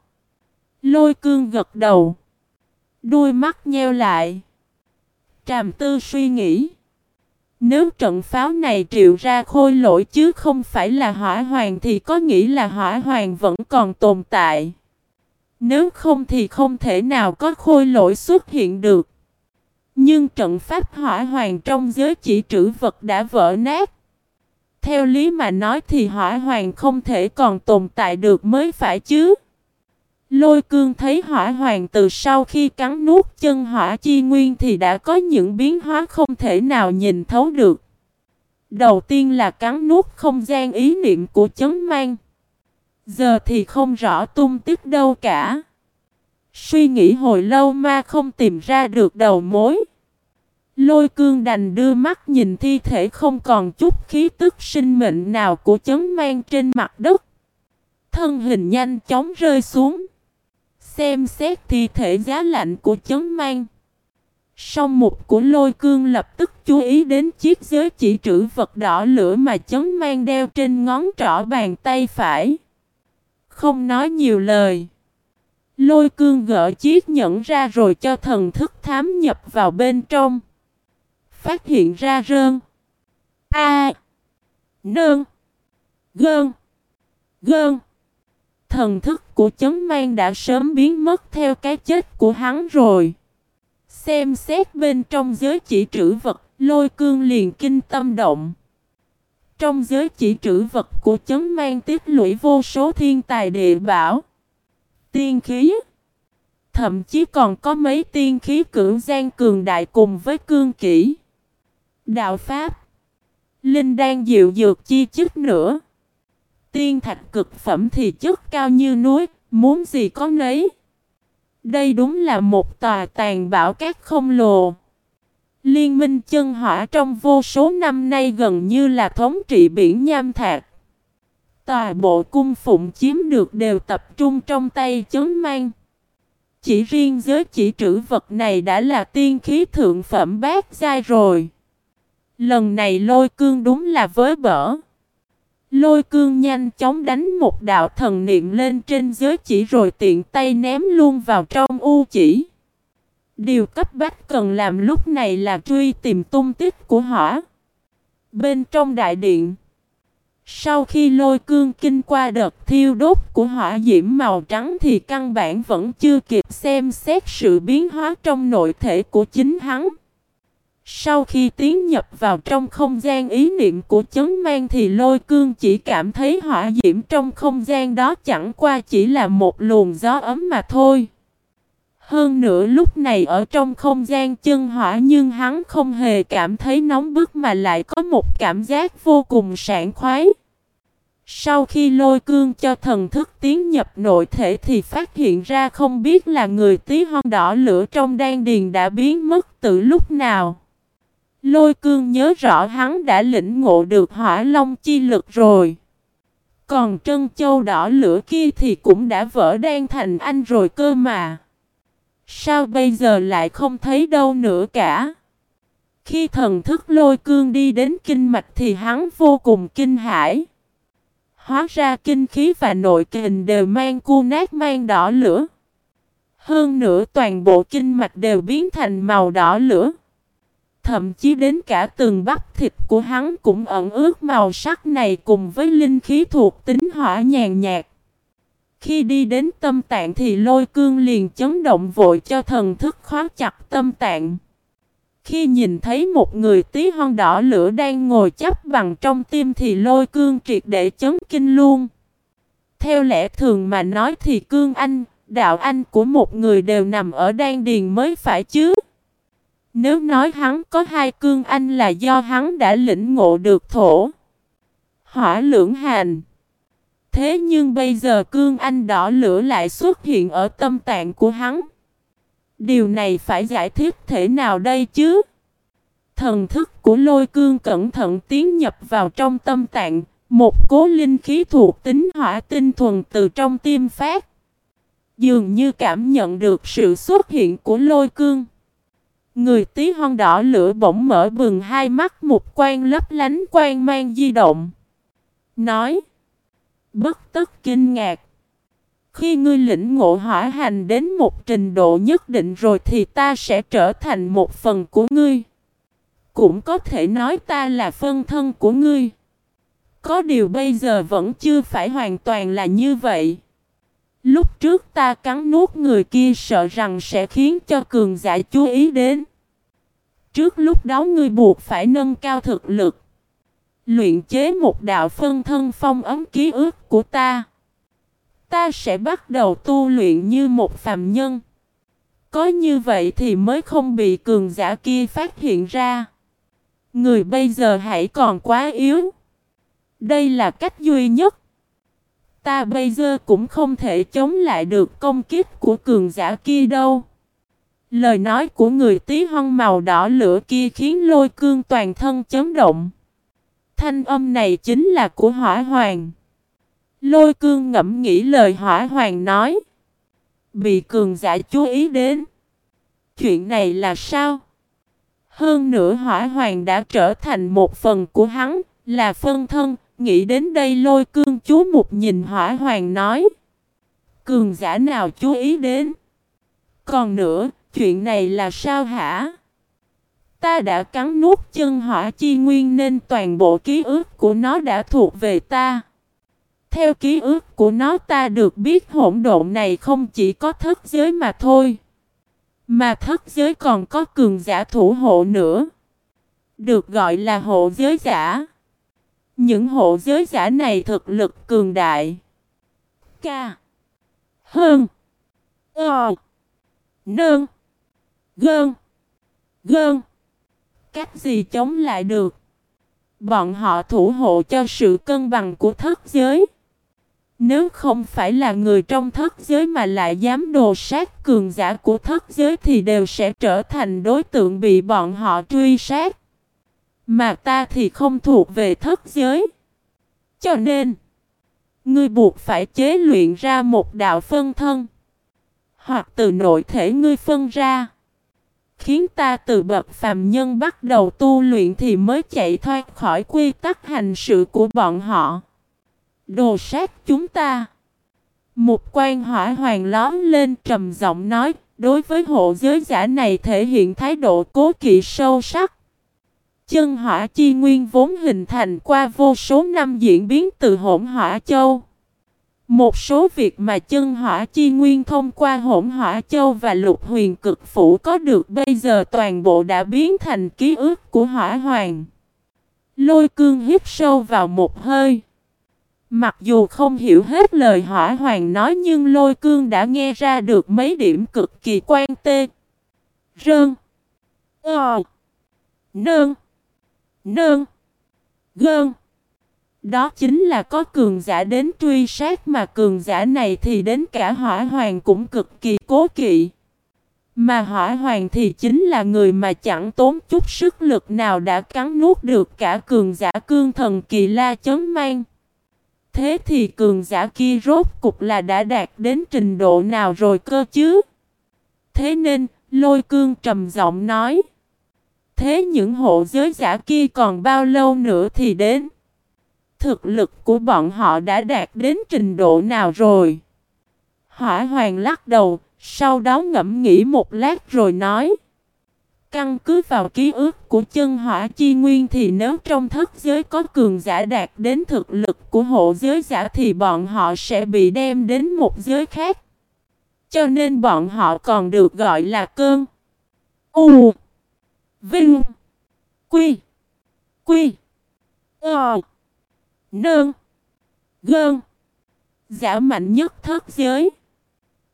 Lôi cương gật đầu đôi mắt nheo lại. Tràm tư suy nghĩ. Nếu trận pháo này triệu ra khôi lỗi chứ không phải là hỏa hoàng thì có nghĩ là hỏa hoàng vẫn còn tồn tại. Nếu không thì không thể nào có khôi lỗi xuất hiện được. Nhưng trận pháp hỏa hoàng trong giới chỉ trữ vật đã vỡ nát. Theo lý mà nói thì hỏa hoàng không thể còn tồn tại được mới phải chứ. Lôi cương thấy hỏa hoàng từ sau khi cắn nuốt chân hỏa chi nguyên thì đã có những biến hóa không thể nào nhìn thấu được. Đầu tiên là cắn nuốt không gian ý niệm của chấn mang. Giờ thì không rõ tung tích đâu cả. Suy nghĩ hồi lâu mà không tìm ra được đầu mối. Lôi cương đành đưa mắt nhìn thi thể không còn chút khí tức sinh mệnh nào của chấn mang trên mặt đất. Thân hình nhanh chóng rơi xuống. Xem xét thi thể giá lạnh của chấn mang. Song mục của lôi cương lập tức chú ý đến chiếc giới chỉ trữ vật đỏ lửa mà chấn mang đeo trên ngón trỏ bàn tay phải. Không nói nhiều lời. Lôi cương gỡ chiếc nhẫn ra rồi cho thần thức thám nhập vào bên trong. Phát hiện ra rơn. A. nương Gơn. Gơn. Thần thức của chấn mang đã sớm biến mất theo cái chết của hắn rồi. Xem xét bên trong giới chỉ trữ vật, lôi cương liền kinh tâm động. Trong giới chỉ trữ vật của chấn mang tích lũy vô số thiên tài địa bảo, tiên khí. Thậm chí còn có mấy tiên khí cưỡng gian cường đại cùng với cương kỹ. Đạo Pháp. Linh đang dịu dược chi chức nữa. Tiên thạch cực phẩm thì chất cao như núi, muốn gì có nấy. Đây đúng là một tòa tàn bảo các không lồ. Liên minh chân hỏa trong vô số năm nay gần như là thống trị biển nham thạch. Tòa bộ cung phụng chiếm được đều tập trung trong tay chấn mang. Chỉ riêng giới chỉ trữ vật này đã là tiên khí thượng phẩm bát giai rồi. Lần này lôi cương đúng là với bở. Lôi cương nhanh chóng đánh một đạo thần niệm lên trên giới chỉ rồi tiện tay ném luôn vào trong u chỉ. Điều cấp bách cần làm lúc này là truy tìm tung tích của hỏa. Bên trong đại điện. Sau khi lôi cương kinh qua đợt thiêu đốt của hỏa diễm màu trắng thì căn bản vẫn chưa kịp xem xét sự biến hóa trong nội thể của chính hắn. Sau khi tiến nhập vào trong không gian, ý niệm của chấn mang thì lôi cương chỉ cảm thấy hỏa diễm trong không gian đó chẳng qua chỉ là một luồng gió ấm mà thôi. Hơn nữa, lúc này ở trong không gian chân hỏa nhưng hắn không hề cảm thấy nóng bức mà lại có một cảm giác vô cùng sảng khoái. Sau khi lôi cương cho thần thức tiến nhập nội thể thì phát hiện ra không biết là người tí hon đỏ lửa trong đan điền đã biến mất từ lúc nào. Lôi cương nhớ rõ hắn đã lĩnh ngộ được hỏa long chi lực rồi. Còn trân châu đỏ lửa kia thì cũng đã vỡ đen thành anh rồi cơ mà. Sao bây giờ lại không thấy đâu nữa cả? Khi thần thức lôi cương đi đến kinh mạch thì hắn vô cùng kinh hãi. Hóa ra kinh khí và nội kình đều mang cu nát mang đỏ lửa. Hơn nữa toàn bộ kinh mạch đều biến thành màu đỏ lửa. Thậm chí đến cả từng bắp thịt của hắn cũng ẩn ướt màu sắc này cùng với linh khí thuộc tính hỏa nhàn nhạt. Khi đi đến tâm tạng thì lôi cương liền chấn động vội cho thần thức khóa chặt tâm tạng. Khi nhìn thấy một người tí hon đỏ lửa đang ngồi chấp bằng trong tim thì lôi cương triệt để chấn kinh luôn. Theo lẽ thường mà nói thì cương anh, đạo anh của một người đều nằm ở đan điền mới phải chứ. Nếu nói hắn có hai cương anh là do hắn đã lĩnh ngộ được thổ. Hỏa lưỡng hành. Thế nhưng bây giờ cương anh đỏ lửa lại xuất hiện ở tâm tạng của hắn. Điều này phải giải thích thế nào đây chứ? Thần thức của lôi cương cẩn thận tiến nhập vào trong tâm tạng, một cố linh khí thuộc tính hỏa tinh thuần từ trong tim phát. Dường như cảm nhận được sự xuất hiện của lôi cương. Người tí hon đỏ lửa bỗng mở bừng hai mắt, một quan lấp lánh quan mang di động. Nói. Bất tất kinh ngạc. Khi ngươi lĩnh ngộ hỏa hành đến một trình độ nhất định rồi thì ta sẽ trở thành một phần của ngươi. Cũng có thể nói ta là phân thân của ngươi. Có điều bây giờ vẫn chưa phải hoàn toàn là như vậy. Lúc trước ta cắn nuốt người kia sợ rằng sẽ khiến cho cường giả chú ý đến. Trước lúc đó ngươi buộc phải nâng cao thực lực. Luyện chế một đạo phân thân phong ấm ký ức của ta. Ta sẽ bắt đầu tu luyện như một phàm nhân. Có như vậy thì mới không bị cường giả kia phát hiện ra. Người bây giờ hãy còn quá yếu. Đây là cách duy nhất. Ta bây giờ cũng không thể chống lại được công kích của cường giả kia đâu. Lời nói của người tí hon màu đỏ lửa kia khiến lôi cương toàn thân chấn động. Thanh âm này chính là của hỏa hoàng. Lôi cương ngẫm nghĩ lời hỏa hoàng nói. Bị cường giả chú ý đến. Chuyện này là sao? Hơn nữa hỏa hoàng đã trở thành một phần của hắn, là phân thân, nghĩ đến đây lôi cương chú một nhìn hỏa hoàng nói. Cường giả nào chú ý đến? Còn nữa, chuyện này là sao hả? Ta đã cắn nuốt chân hỏa chi nguyên nên toàn bộ ký ức của nó đã thuộc về ta. Theo ký ức của nó ta được biết hỗn độn này không chỉ có thất giới mà thôi. Mà thất giới còn có cường giả thủ hộ nữa. Được gọi là hộ giới giả. Những hộ giới giả này thực lực cường đại. Ca. Hơn. Ờ. Nơn. Gơn. Gơn. Cách gì chống lại được? Bọn họ thủ hộ cho sự cân bằng của thất giới. Nếu không phải là người trong thất giới mà lại dám đồ sát cường giả của thất giới thì đều sẽ trở thành đối tượng bị bọn họ truy sát. Mà ta thì không thuộc về thất giới. Cho nên, ngươi buộc phải chế luyện ra một đạo phân thân. Hoặc từ nội thể ngươi phân ra. Khiến ta từ bậc phàm nhân bắt đầu tu luyện thì mới chạy thoát khỏi quy tắc hành sự của bọn họ. Đồ sát chúng ta. Một quan hỏa hoàng lón lên trầm giọng nói, đối với hộ giới giả này thể hiện thái độ cố kỵ sâu sắc. Chân hỏa chi nguyên vốn hình thành qua vô số năm diễn biến từ hỗn hỏa châu. Một số việc mà chân hỏa chi nguyên thông qua hỗn hỏa châu và lục huyền cực phủ có được bây giờ toàn bộ đã biến thành ký ức của hỏa hoàng. Lôi cương hít sâu vào một hơi. Mặc dù không hiểu hết lời hỏa hoàng nói nhưng lôi cương đã nghe ra được mấy điểm cực kỳ quan tê. Rơn. Ờ. Nơn. Nơn. Gơn. Đó chính là có cường giả đến truy sát mà cường giả này thì đến cả hỏa hoàng cũng cực kỳ cố kỵ. Mà hỏa hoàng thì chính là người mà chẳng tốn chút sức lực nào đã cắn nuốt được cả cường giả cương thần kỳ la chấn mang. Thế thì cường giả kia rốt cục là đã đạt đến trình độ nào rồi cơ chứ? Thế nên, lôi cương trầm giọng nói. Thế những hộ giới giả kia còn bao lâu nữa thì đến? Thực lực của bọn họ đã đạt đến trình độ nào rồi? Hỏa hoàng lắc đầu, sau đó ngẫm nghĩ một lát rồi nói. Căn cứ vào ký ức của chân hỏa chi nguyên thì nếu trong thất giới có cường giả đạt đến thực lực của hộ giới giả thì bọn họ sẽ bị đem đến một giới khác. Cho nên bọn họ còn được gọi là cơn. U. Vinh. Quy. Quy. Ờ. Nơn. Gơn. Giả mạnh nhất thất giới.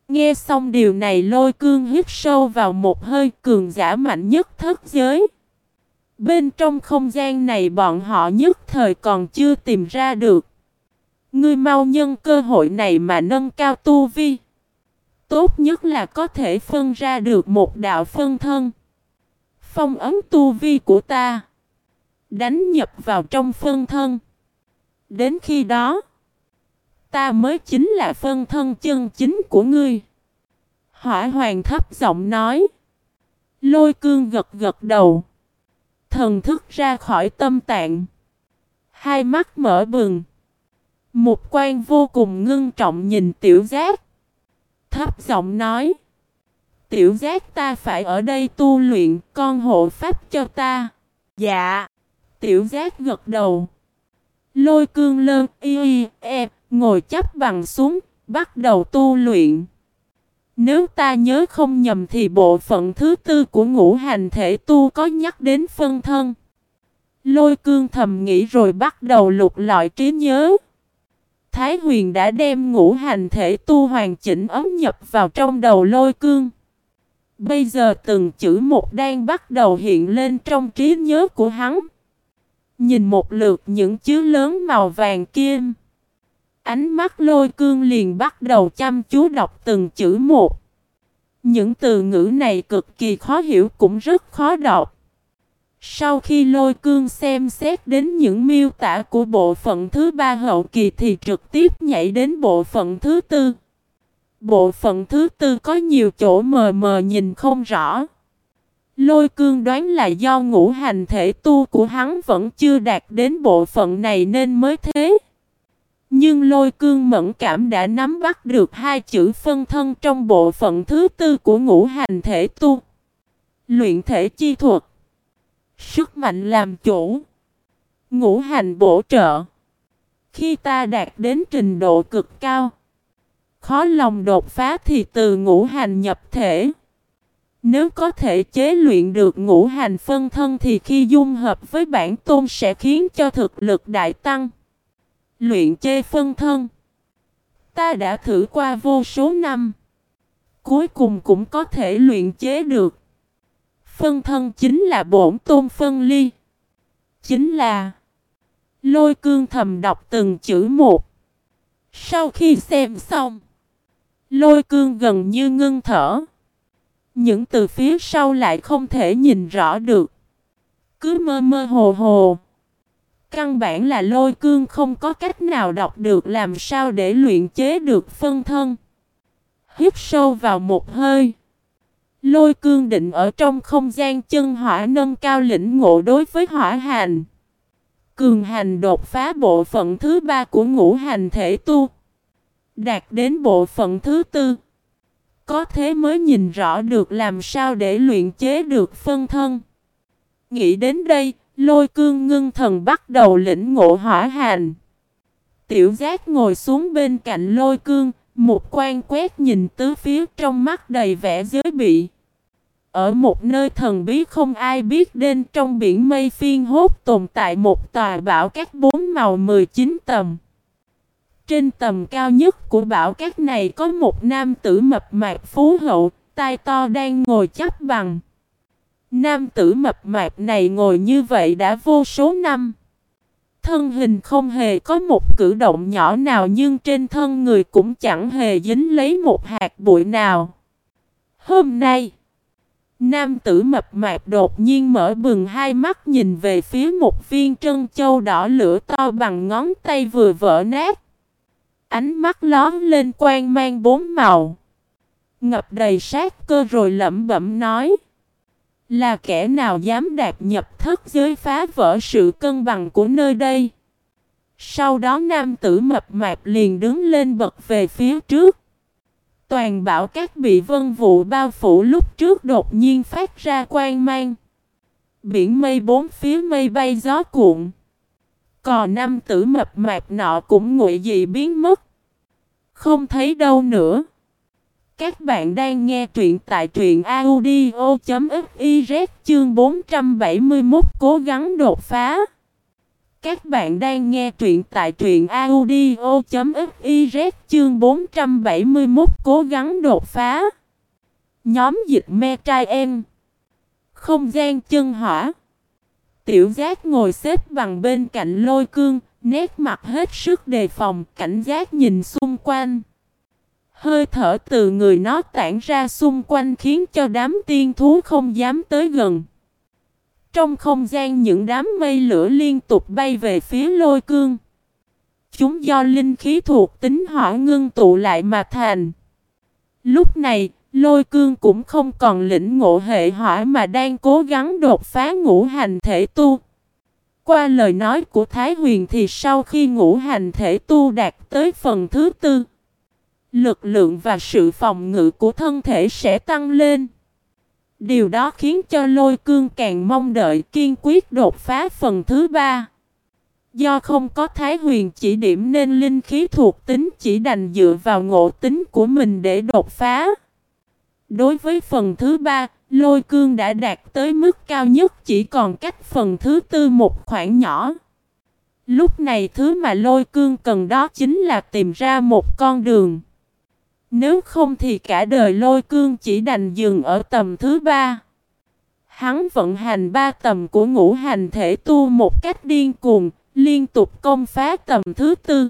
Nghe xong điều này lôi cương hít sâu vào một hơi cường giả mạnh nhất thất giới. Bên trong không gian này bọn họ nhất thời còn chưa tìm ra được. Ngươi mau nhân cơ hội này mà nâng cao tu vi. Tốt nhất là có thể phân ra được một đạo phân thân. Phong ấn tu vi của ta. Đánh nhập vào trong phân thân. Đến khi đó, ta mới chính là phân thân chân chính của ngươi. Hỏa hoàng thấp giọng nói. Lôi cương gật gật đầu. Thần thức ra khỏi tâm tạng. Hai mắt mở bừng. Một quan vô cùng ngưng trọng nhìn tiểu giác. Thấp giọng nói. Tiểu giác ta phải ở đây tu luyện con hộ pháp cho ta. Dạ. Tiểu giác gật đầu. Lôi cương lơn y y e ngồi chấp bằng xuống bắt đầu tu luyện. Nếu ta nhớ không nhầm thì bộ phận thứ tư của ngũ hành thể tu có nhắc đến phân thân. Lôi cương thầm nghĩ rồi bắt đầu lục lọi trí nhớ. Thái huyền đã đem ngũ hành thể tu hoàn chỉnh ấm nhập vào trong đầu lôi cương. Bây giờ từng chữ một đang bắt đầu hiện lên trong trí nhớ của hắn. Nhìn một lượt những chữ lớn màu vàng kim. Ánh mắt lôi cương liền bắt đầu chăm chú đọc từng chữ một. Những từ ngữ này cực kỳ khó hiểu cũng rất khó đọc. Sau khi lôi cương xem xét đến những miêu tả của bộ phận thứ ba hậu kỳ thì trực tiếp nhảy đến bộ phận thứ tư. Bộ phận thứ tư có nhiều chỗ mờ mờ nhìn không rõ. Lôi cương đoán là do ngũ hành thể tu của hắn vẫn chưa đạt đến bộ phận này nên mới thế. Nhưng lôi cương mẫn cảm đã nắm bắt được hai chữ phân thân trong bộ phận thứ tư của ngũ hành thể tu. Luyện thể chi thuật. Sức mạnh làm chủ. Ngũ hành bổ trợ. Khi ta đạt đến trình độ cực cao, khó lòng đột phá thì từ ngũ hành nhập thể. Nếu có thể chế luyện được ngũ hành phân thân thì khi dung hợp với bản tôn sẽ khiến cho thực lực đại tăng. Luyện chê phân thân Ta đã thử qua vô số năm. Cuối cùng cũng có thể luyện chế được. Phân thân chính là bổn tôn phân ly. Chính là Lôi cương thầm đọc từng chữ một. Sau khi xem xong, lôi cương gần như ngưng thở. Những từ phía sau lại không thể nhìn rõ được. Cứ mơ mơ hồ hồ. Căn bản là lôi cương không có cách nào đọc được làm sao để luyện chế được phân thân. Hít sâu vào một hơi. Lôi cương định ở trong không gian chân hỏa nâng cao lĩnh ngộ đối với hỏa hành. Cường hành đột phá bộ phận thứ ba của ngũ hành thể tu. Đạt đến bộ phận thứ tư. Có thế mới nhìn rõ được làm sao để luyện chế được phân thân. Nghĩ đến đây, lôi cương ngưng thần bắt đầu lĩnh ngộ hỏa hành. Tiểu giác ngồi xuống bên cạnh lôi cương, một quan quét nhìn tứ phía trong mắt đầy vẻ giới bị. Ở một nơi thần bí không ai biết đến trong biển mây phiên hốt tồn tại một tòa bảo các bốn màu 19 tầm. Trên tầm cao nhất của bảo cát này có một nam tử mập mạp phú hậu, tai to đang ngồi chắp bằng. Nam tử mập mạp này ngồi như vậy đã vô số năm. Thân hình không hề có một cử động nhỏ nào nhưng trên thân người cũng chẳng hề dính lấy một hạt bụi nào. Hôm nay, nam tử mập mạp đột nhiên mở bừng hai mắt nhìn về phía một viên trân châu đỏ lửa to bằng ngón tay vừa vỡ nát. Ánh mắt lón lên quang mang bốn màu. Ngập đầy sát cơ rồi lẩm bẩm nói. Là kẻ nào dám đạp nhập thất giới phá vỡ sự cân bằng của nơi đây? Sau đó nam tử mập mạp liền đứng lên bật về phía trước. Toàn bảo các bị vân vụ bao phủ lúc trước đột nhiên phát ra quang mang. Biển mây bốn phía mây bay gió cuộn. Còn năm tử mập mạp nọ cũng nguội dị biến mất. Không thấy đâu nữa. Các bạn đang nghe truyện tại truyện audio.fiz chương 471 cố gắng đột phá. Các bạn đang nghe truyện tại truyện audio.fiz chương 471 cố gắng đột phá. Nhóm dịch me trai em. Không gian chân hỏa. Tiểu giác ngồi xếp bằng bên cạnh lôi cương, nét mặt hết sức đề phòng, cảnh giác nhìn xung quanh. Hơi thở từ người nó tản ra xung quanh khiến cho đám tiên thú không dám tới gần. Trong không gian những đám mây lửa liên tục bay về phía lôi cương. Chúng do linh khí thuộc tính hỏa ngưng tụ lại mà thành. Lúc này, lôi cương cũng không còn lĩnh ngộ hệ hỏa mà đang cố gắng đột phá ngũ hành thể tu. Qua lời nói của Thái Huyền thì sau khi ngũ hành thể tu đạt tới phần thứ tư, lực lượng và sự phòng ngự của thân thể sẽ tăng lên. Điều đó khiến cho lôi cương càng mong đợi kiên quyết đột phá phần thứ ba. Do không có thái huyền chỉ điểm nên linh khí thuộc tính chỉ đành dựa vào ngộ tính của mình để đột phá. Đối với phần thứ ba, lôi cương đã đạt tới mức cao nhất chỉ còn cách phần thứ tư một khoảng nhỏ. Lúc này thứ mà lôi cương cần đó chính là tìm ra một con đường. Nếu không thì cả đời lôi cương chỉ đành dừng ở tầm thứ ba. Hắn vận hành ba tầm của ngũ hành thể tu một cách điên cuồng, liên tục công phá tầm thứ tư.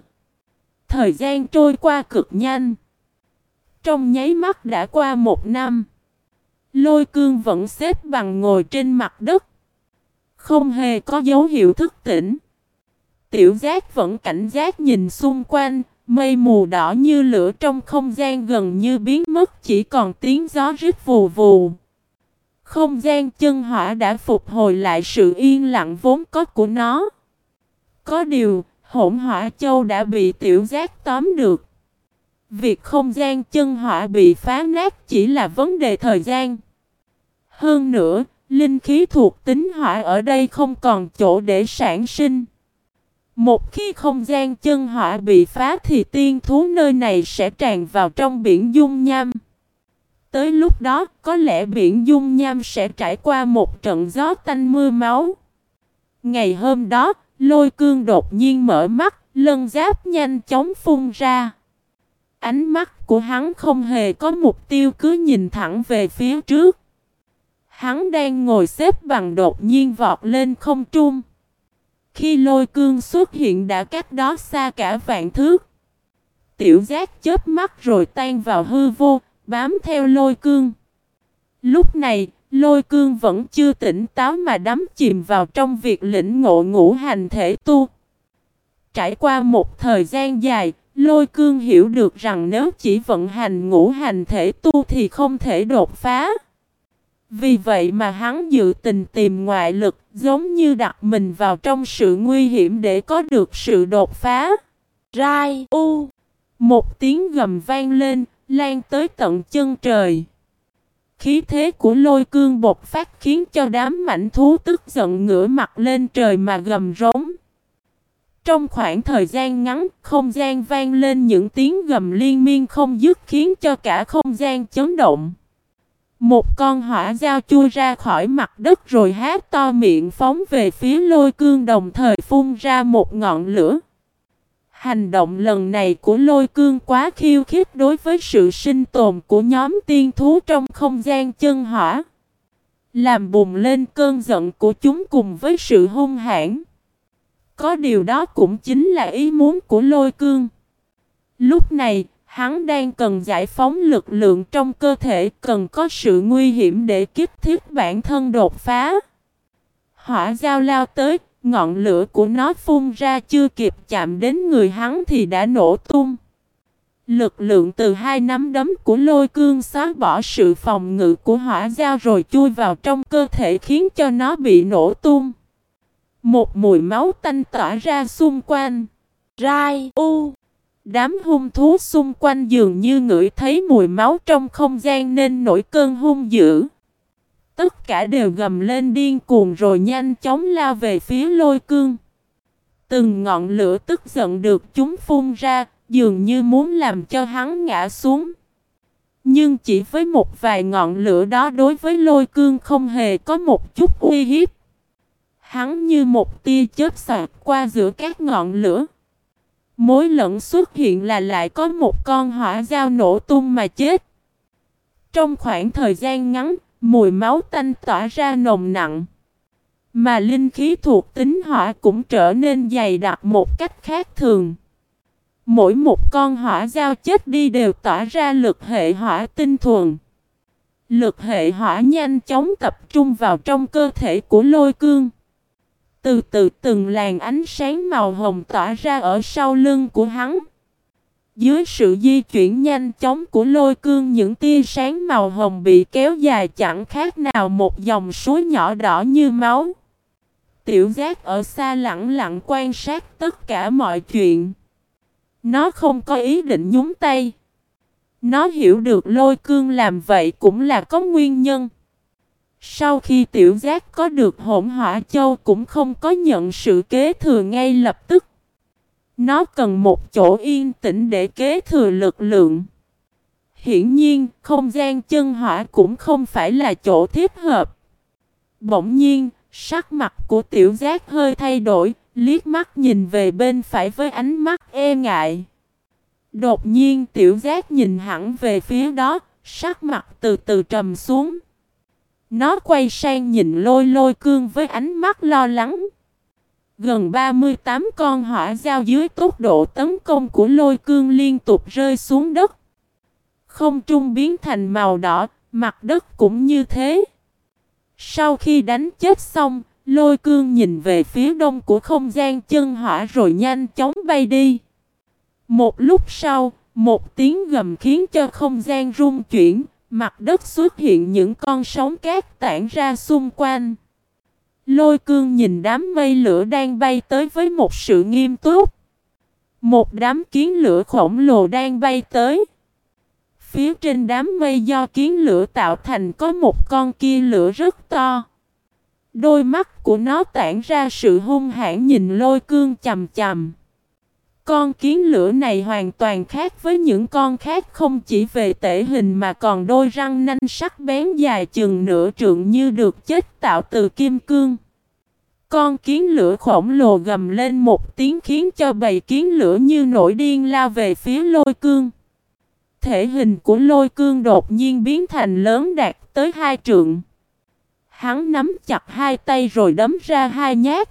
Thời gian trôi qua cực nhanh. Trong nháy mắt đã qua một năm. Lôi cương vẫn xếp bằng ngồi trên mặt đất. Không hề có dấu hiệu thức tỉnh. Tiểu giác vẫn cảnh giác nhìn xung quanh, Mây mù đỏ như lửa trong không gian gần như biến mất chỉ còn tiếng gió rít vù vù. Không gian chân hỏa đã phục hồi lại sự yên lặng vốn có của nó. Có điều, hỗn hỏa châu đã bị tiểu giác tóm được. Việc không gian chân hỏa bị phá nát chỉ là vấn đề thời gian. Hơn nữa, linh khí thuộc tính hỏa ở đây không còn chỗ để sản sinh. Một khi không gian chân hỏa bị phá thì tiên thú nơi này sẽ tràn vào trong biển dung nham. Tới lúc đó, có lẽ biển dung nham sẽ trải qua một trận gió tanh mưa máu. Ngày hôm đó, lôi cương đột nhiên mở mắt, lân giáp nhanh chóng phun ra. Ánh mắt của hắn không hề có mục tiêu cứ nhìn thẳng về phía trước. Hắn đang ngồi xếp bằng đột nhiên vọt lên không trung. Khi lôi cương xuất hiện đã cách đó xa cả vạn thước. Tiểu giác chớp mắt rồi tan vào hư vô, bám theo lôi cương. Lúc này, lôi cương vẫn chưa tỉnh táo mà đắm chìm vào trong việc lĩnh ngộ ngũ hành thể tu. Trải qua một thời gian dài, lôi cương hiểu được rằng nếu chỉ vận hành ngũ hành thể tu thì không thể đột phá. Vì vậy mà hắn dự tình tìm ngoại lực giống như đặt mình vào trong sự nguy hiểm để có được sự đột phá. Rai U Một tiếng gầm vang lên, lan tới tận chân trời. Khí thế của lôi cương bột phát khiến cho đám mảnh thú tức giận ngửa mặt lên trời mà gầm rống. Trong khoảng thời gian ngắn, không gian vang lên những tiếng gầm liên miên không dứt khiến cho cả không gian chấn động. Một con hỏa dao chui ra khỏi mặt đất rồi hát to miệng phóng về phía lôi cương đồng thời phun ra một ngọn lửa. Hành động lần này của lôi cương quá khiêu khích đối với sự sinh tồn của nhóm tiên thú trong không gian chân hỏa. Làm bùng lên cơn giận của chúng cùng với sự hung hãn. Có điều đó cũng chính là ý muốn của lôi cương. Lúc này, hắn đang cần giải phóng lực lượng trong cơ thể, cần có sự nguy hiểm để kích thiết bản thân đột phá. Hỏa giao lao tới, ngọn lửa của nó phun ra chưa kịp chạm đến người hắn thì đã nổ tung. Lực lượng từ hai nắm đấm của lôi cương xóa bỏ sự phòng ngự của hỏa giao rồi chui vào trong cơ thể khiến cho nó bị nổ tung. Một mùi máu tanh tỏa ra xung quanh. Rai U Đám hung thú xung quanh dường như ngửi thấy mùi máu trong không gian nên nổi cơn hung dữ. Tất cả đều gầm lên điên cuồng rồi nhanh chóng lao về phía lôi cương. Từng ngọn lửa tức giận được chúng phun ra, dường như muốn làm cho hắn ngã xuống. Nhưng chỉ với một vài ngọn lửa đó đối với lôi cương không hề có một chút uy hiếp. Hắn như một tia chớp xoạt qua giữa các ngọn lửa. Mối lẫn xuất hiện là lại có một con hỏa dao nổ tung mà chết. Trong khoảng thời gian ngắn, mùi máu tanh tỏa ra nồng nặng. Mà linh khí thuộc tính hỏa cũng trở nên dày đặc một cách khác thường. Mỗi một con hỏa dao chết đi đều tỏa ra lực hệ hỏa tinh thuần. Lực hệ hỏa nhanh chóng tập trung vào trong cơ thể của lôi cương. Từ từ từng làn ánh sáng màu hồng tỏa ra ở sau lưng của hắn. Dưới sự di chuyển nhanh chóng của lôi cương, những tia sáng màu hồng bị kéo dài chẳng khác nào một dòng suối nhỏ đỏ như máu. Tiểu giác ở xa lặng lặng quan sát tất cả mọi chuyện. Nó không có ý định nhúng tay. Nó hiểu được lôi cương làm vậy cũng là có nguyên nhân. Sau khi tiểu giác có được hỗn hỏa châu cũng không có nhận sự kế thừa ngay lập tức. Nó cần một chỗ yên tĩnh để kế thừa lực lượng. Hiển nhiên, không gian chân hỏa cũng không phải là chỗ thích hợp. Bỗng nhiên, sắc mặt của tiểu giác hơi thay đổi, liếc mắt nhìn về bên phải với ánh mắt e ngại. Đột nhiên tiểu giác nhìn hẳn về phía đó, sắc mặt từ từ trầm xuống. Nó quay sang nhìn lôi lôi cương với ánh mắt lo lắng. Gần 38 con hỏa giao dưới tốc độ tấn công của lôi cương liên tục rơi xuống đất. Không trung biến thành màu đỏ, mặt đất cũng như thế. Sau khi đánh chết xong, lôi cương nhìn về phía đông của không gian chân hỏa rồi nhanh chóng bay đi. Một lúc sau, một tiếng gầm khiến cho không gian rung chuyển, Mặt đất xuất hiện những con sóng cát tản ra xung quanh. Lôi cương nhìn đám mây lửa đang bay tới với một sự nghiêm túc. Một đám kiến lửa khổng lồ đang bay tới. Phía trên đám mây do kiến lửa tạo thành có một con kia lửa rất to. Đôi mắt của nó tản ra sự hung hãn nhìn lôi cương chầm chầm. Con kiến lửa này hoàn toàn khác với những con khác không chỉ về thể hình mà còn đôi răng nanh sắc bén dài chừng nửa trượng như được chết tạo từ kim cương. Con kiến lửa khổng lồ gầm lên một tiếng khiến cho bầy kiến lửa như nổi điên lao về phía lôi cương. Thể hình của lôi cương đột nhiên biến thành lớn đạt tới hai trượng. Hắn nắm chặt hai tay rồi đấm ra hai nhát.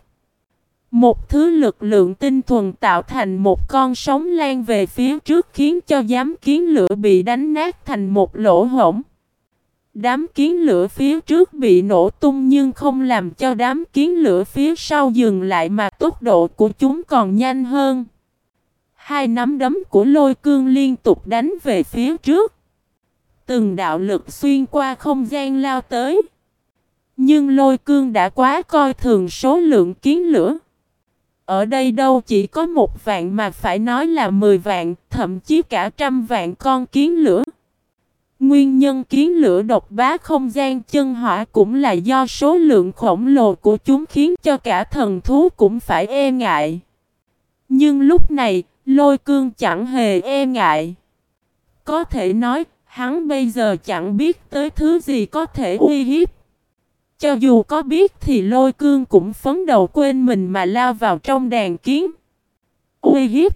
Một thứ lực lượng tinh thuần tạo thành một con sóng lan về phía trước khiến cho giám kiến lửa bị đánh nát thành một lỗ hổng. Đám kiến lửa phía trước bị nổ tung nhưng không làm cho đám kiến lửa phía sau dừng lại mà tốc độ của chúng còn nhanh hơn. Hai nắm đấm của lôi cương liên tục đánh về phía trước. Từng đạo lực xuyên qua không gian lao tới. Nhưng lôi cương đã quá coi thường số lượng kiến lửa. Ở đây đâu chỉ có một vạn mà phải nói là mười vạn, thậm chí cả trăm vạn con kiến lửa. Nguyên nhân kiến lửa độc bá không gian chân hỏa cũng là do số lượng khổng lồ của chúng khiến cho cả thần thú cũng phải e ngại. Nhưng lúc này, lôi cương chẳng hề e ngại. Có thể nói, hắn bây giờ chẳng biết tới thứ gì có thể uy hiếp. Cho dù có biết thì lôi cương cũng phấn đầu quên mình mà lao vào trong đàn kiến. Uy hiếp.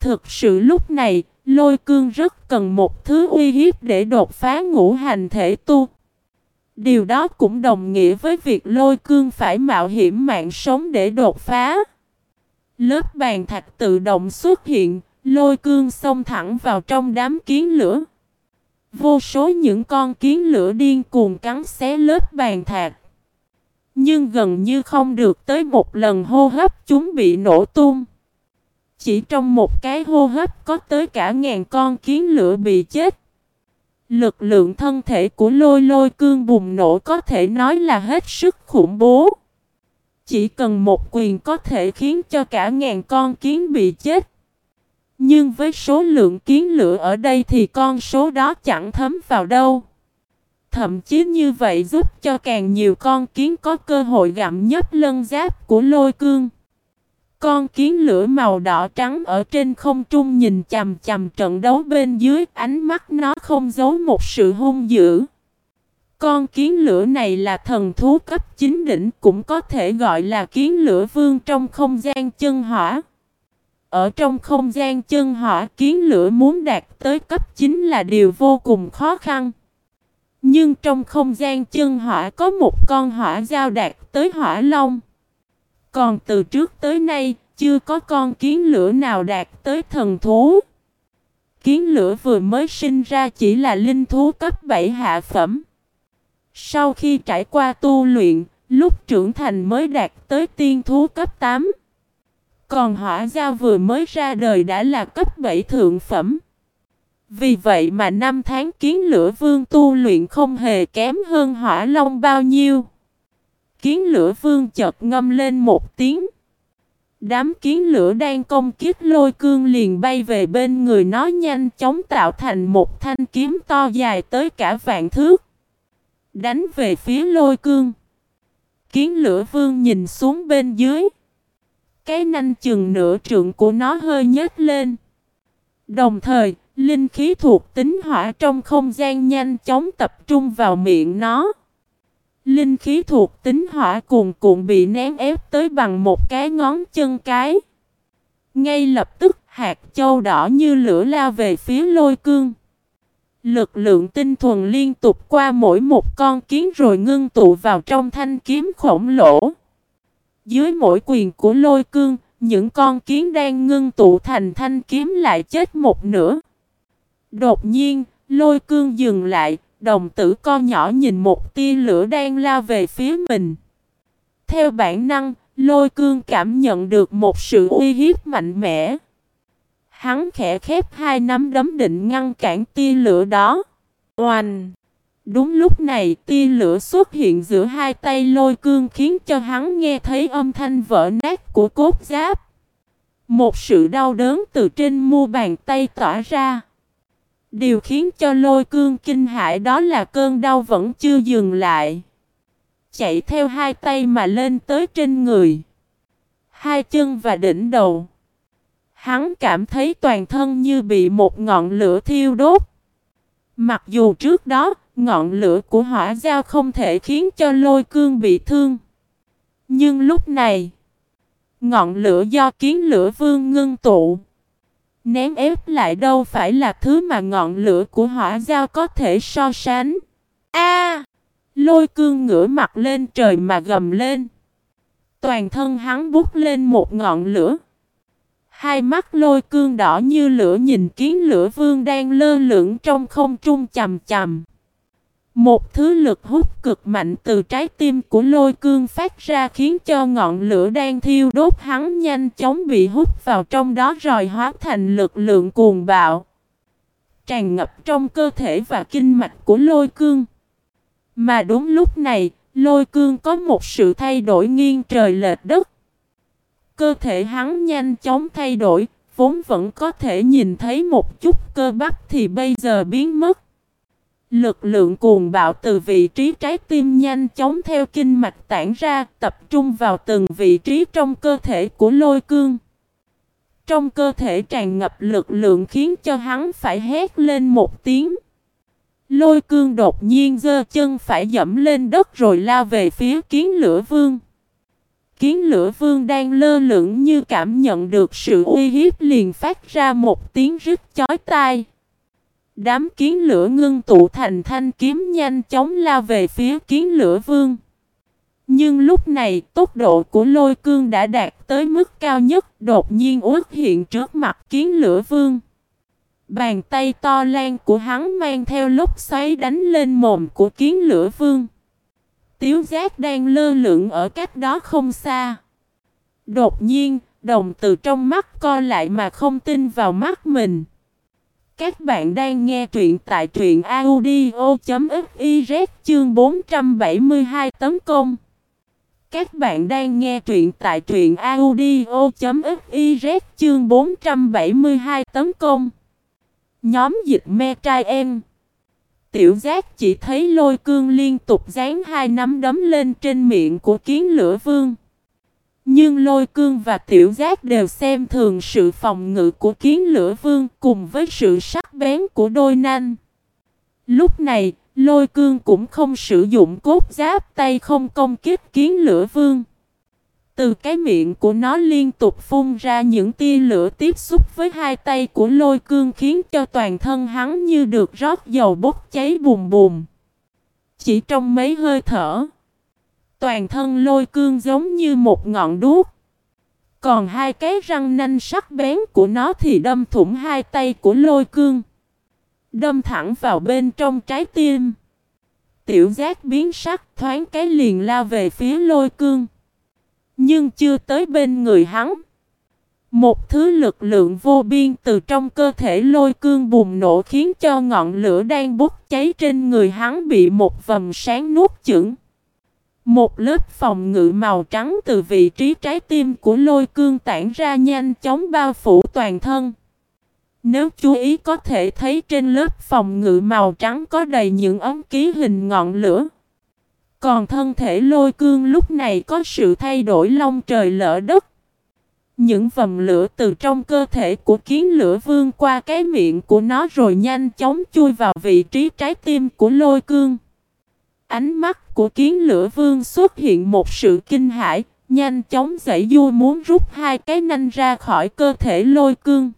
Thực sự lúc này, lôi cương rất cần một thứ uy hiếp để đột phá ngũ hành thể tu. Điều đó cũng đồng nghĩa với việc lôi cương phải mạo hiểm mạng sống để đột phá. Lớp bàn thạch tự động xuất hiện, lôi cương xông thẳng vào trong đám kiến lửa. Vô số những con kiến lửa điên cuồng cắn xé lớp bàn thạch. Nhưng gần như không được tới một lần hô hấp chúng bị nổ tung. Chỉ trong một cái hô hấp có tới cả ngàn con kiến lửa bị chết. Lực lượng thân thể của lôi lôi cương bùng nổ có thể nói là hết sức khủng bố. Chỉ cần một quyền có thể khiến cho cả ngàn con kiến bị chết. Nhưng với số lượng kiến lửa ở đây thì con số đó chẳng thấm vào đâu. Thậm chí như vậy giúp cho càng nhiều con kiến có cơ hội gặm nhấp lân giáp của lôi cương. Con kiến lửa màu đỏ trắng ở trên không trung nhìn chằm chằm trận đấu bên dưới, ánh mắt nó không giấu một sự hung dữ. Con kiến lửa này là thần thú cấp chính đỉnh cũng có thể gọi là kiến lửa vương trong không gian chân hỏa. Ở trong không gian chân hỏa kiến lửa muốn đạt tới cấp 9 là điều vô cùng khó khăn. Nhưng trong không gian chân hỏa có một con hỏa giao đạt tới hỏa long. Còn từ trước tới nay, chưa có con kiến lửa nào đạt tới thần thú. Kiến lửa vừa mới sinh ra chỉ là linh thú cấp 7 hạ phẩm. Sau khi trải qua tu luyện, lúc trưởng thành mới đạt tới tiên thú cấp 8. Còn hỏa giao vừa mới ra đời đã là cấp 7 thượng phẩm. Vì vậy mà năm tháng kiến lửa vương tu luyện không hề kém hơn hỏa long bao nhiêu. Kiến lửa vương chợt ngâm lên một tiếng. Đám kiến lửa đang công kích lôi cương liền bay về bên người nó nhanh chóng tạo thành một thanh kiếm to dài tới cả vạn thước. Đánh về phía lôi cương. Kiến lửa vương nhìn xuống bên dưới. Cái nanh chừng nửa trượng của nó hơi nhếch lên. Đồng thời, linh khí thuộc tính hỏa trong không gian nhanh chóng tập trung vào miệng nó. Linh khí thuộc tính hỏa cuồn cuộn bị nén ép tới bằng một cái ngón chân cái. Ngay lập tức hạt châu đỏ như lửa lao về phía lôi cương. Lực lượng tinh thuần liên tục qua mỗi một con kiến rồi ngưng tụ vào trong thanh kiếm khổng lồ. Dưới mỗi quyền của lôi cương, những con kiến đang ngưng tụ thành thanh kiếm lại chết một nửa. Đột nhiên, lôi cương dừng lại, đồng tử con nhỏ nhìn một tia lửa đang lao về phía mình. Theo bản năng, lôi cương cảm nhận được một sự uy hiếp mạnh mẽ. Hắn khẽ khép hai nắm đấm định ngăn cản tia lửa đó. Oanh! Đúng lúc này tia lửa xuất hiện giữa hai tay lôi cương khiến cho hắn nghe thấy âm thanh vỡ nát của cốt giáp. Một sự đau đớn từ trên mu bàn tay tỏa ra. Điều khiến cho lôi cương kinh hãi đó là cơn đau vẫn chưa dừng lại. chạy theo hai tay mà lên tới trên người. Hai chân và đỉnh đầu. Hắn cảm thấy toàn thân như bị một ngọn lửa thiêu đốt. Mặc dù trước đó, ngọn lửa của hỏa giao không thể khiến cho lôi cương bị thương. Nhưng lúc này, ngọn lửa do kiến lửa vương ngưng tụ. Ném ép lại đâu phải là thứ mà ngọn lửa của hỏa giao có thể so sánh. A! lôi cương ngửa mặt lên trời mà gầm lên. Toàn thân hắn bút lên một ngọn lửa. Hai mắt lôi cương đỏ như lửa nhìn kiến lửa vương đang lơ lửng trong không trung chầm chầm. Một thứ lực hút cực mạnh từ trái tim của lôi cương phát ra khiến cho ngọn lửa đang thiêu đốt hắn nhanh chóng bị hút vào trong đó rồi hóa thành lực lượng cuồng bạo. Tràn ngập trong cơ thể và kinh mạch của lôi cương. Mà đúng lúc này, lôi cương có một sự thay đổi nghiêng trời lệch đất. Cơ thể hắn nhanh chóng thay đổi, vốn vẫn có thể nhìn thấy một chút cơ bắp thì bây giờ biến mất. Lực lượng cuồng bạo từ vị trí trái tim nhanh chóng theo kinh mạch tản ra, tập trung vào từng vị trí trong cơ thể của lôi cương. Trong cơ thể tràn ngập lực lượng khiến cho hắn phải hét lên một tiếng. Lôi cương đột nhiên giơ chân phải dẫm lên đất rồi lao về phía kiến lửa vương. Kiến lửa vương đang lơ lửng như cảm nhận được sự uy hiếp liền phát ra một tiếng rít chói tai. Đám kiến lửa ngưng tụ thành thanh kiếm nhanh chóng lao về phía kiến lửa vương. Nhưng lúc này tốc độ của lôi cương đã đạt tới mức cao nhất đột nhiên ước hiện trước mặt kiến lửa vương. Bàn tay to lan của hắn mang theo lúc xoáy đánh lên mồm của kiến lửa vương. Tiếu giác đang lơ lửng ở cách đó không xa. Đột nhiên, đồng từ trong mắt co lại mà không tin vào mắt mình. Các bạn đang nghe truyện tại truyện audio.fiz chương 472 tấn công. Các bạn đang nghe truyện tại truyện audio.fiz chương 472 tấn công. Nhóm dịch me trai em. Tiểu giác chỉ thấy lôi cương liên tục dán hai nắm đấm lên trên miệng của kiến lửa vương. Nhưng lôi cương và tiểu giác đều xem thường sự phòng ngự của kiến lửa vương cùng với sự sắc bén của đôi nanh. Lúc này, lôi cương cũng không sử dụng cốt giáp tay không công kích kiến lửa vương. Từ cái miệng của nó liên tục phun ra những tia lửa tiếp xúc với hai tay của lôi cương khiến cho toàn thân hắn như được rót dầu bốc cháy bùm bùm. Chỉ trong mấy hơi thở, toàn thân lôi cương giống như một ngọn đuốc. Còn hai cái răng nanh sắc bén của nó thì đâm thủng hai tay của lôi cương. Đâm thẳng vào bên trong trái tim. Tiểu giác biến sắc thoáng cái liền lao về phía lôi cương. Nhưng chưa tới bên người hắn. Một thứ lực lượng vô biên từ trong cơ thể lôi cương bùng nổ khiến cho ngọn lửa đang bốc cháy trên người hắn bị một vầm sáng nuốt chửng. Một lớp phòng ngự màu trắng từ vị trí trái tim của lôi cương tản ra nhanh chóng bao phủ toàn thân. Nếu chú ý có thể thấy trên lớp phòng ngự màu trắng có đầy những ống ký hình ngọn lửa. Còn thân thể lôi cương lúc này có sự thay đổi long trời lỡ đất. Những vầm lửa từ trong cơ thể của kiến lửa vương qua cái miệng của nó rồi nhanh chóng chui vào vị trí trái tim của lôi cương. Ánh mắt của kiến lửa vương xuất hiện một sự kinh hãi, nhanh chóng dậy du muốn rút hai cái nanh ra khỏi cơ thể lôi cương.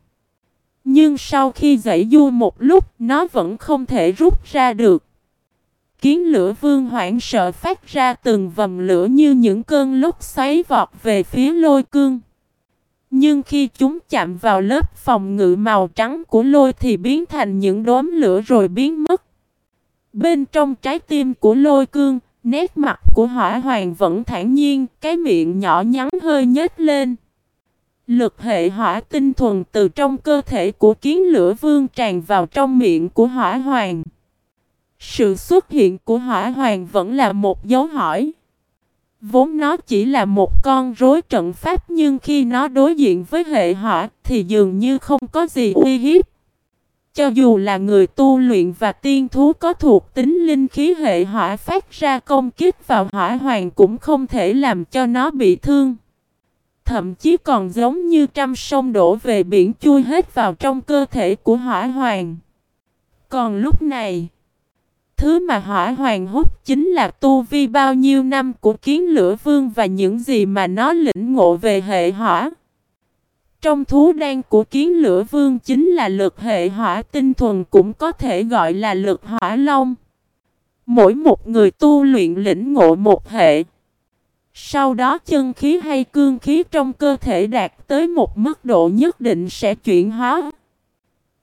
Nhưng sau khi dậy du một lúc, nó vẫn không thể rút ra được. Kiến lửa vương hoảng sợ phát ra từng vầm lửa như những cơn lốc xoáy vọt về phía lôi cương. Nhưng khi chúng chạm vào lớp phòng ngự màu trắng của lôi thì biến thành những đốm lửa rồi biến mất. Bên trong trái tim của lôi cương, nét mặt của hỏa hoàng vẫn thản nhiên, cái miệng nhỏ nhắn hơi nhếch lên. Lực hệ hỏa tinh thuần từ trong cơ thể của kiến lửa vương tràn vào trong miệng của hỏa hoàng. Sự xuất hiện của hỏa hoàng vẫn là một dấu hỏi. Vốn nó chỉ là một con rối trận pháp nhưng khi nó đối diện với hệ hỏa thì dường như không có gì uy hiếp cho dù là người tu luyện và tiên thú có thuộc tính linh khí hệ hỏa phát ra công kích vào hỏa hoàng cũng không thể làm cho nó bị thương. Thậm chí còn giống như trăm sông đổ về biển chui hết vào trong cơ thể của hỏa hoàng. Còn lúc này, thứ mà hỏa hoàng hút chính là tu vi bao nhiêu năm của kiến lửa vương và những gì mà nó lĩnh ngộ về hệ hỏa. Trong thú đan của kiến lửa vương chính là lực hệ hỏa tinh thuần cũng có thể gọi là lực hỏa long. Mỗi một người tu luyện lĩnh ngộ một hệ. Sau đó chân khí hay cương khí trong cơ thể đạt tới một mức độ nhất định sẽ chuyển hóa.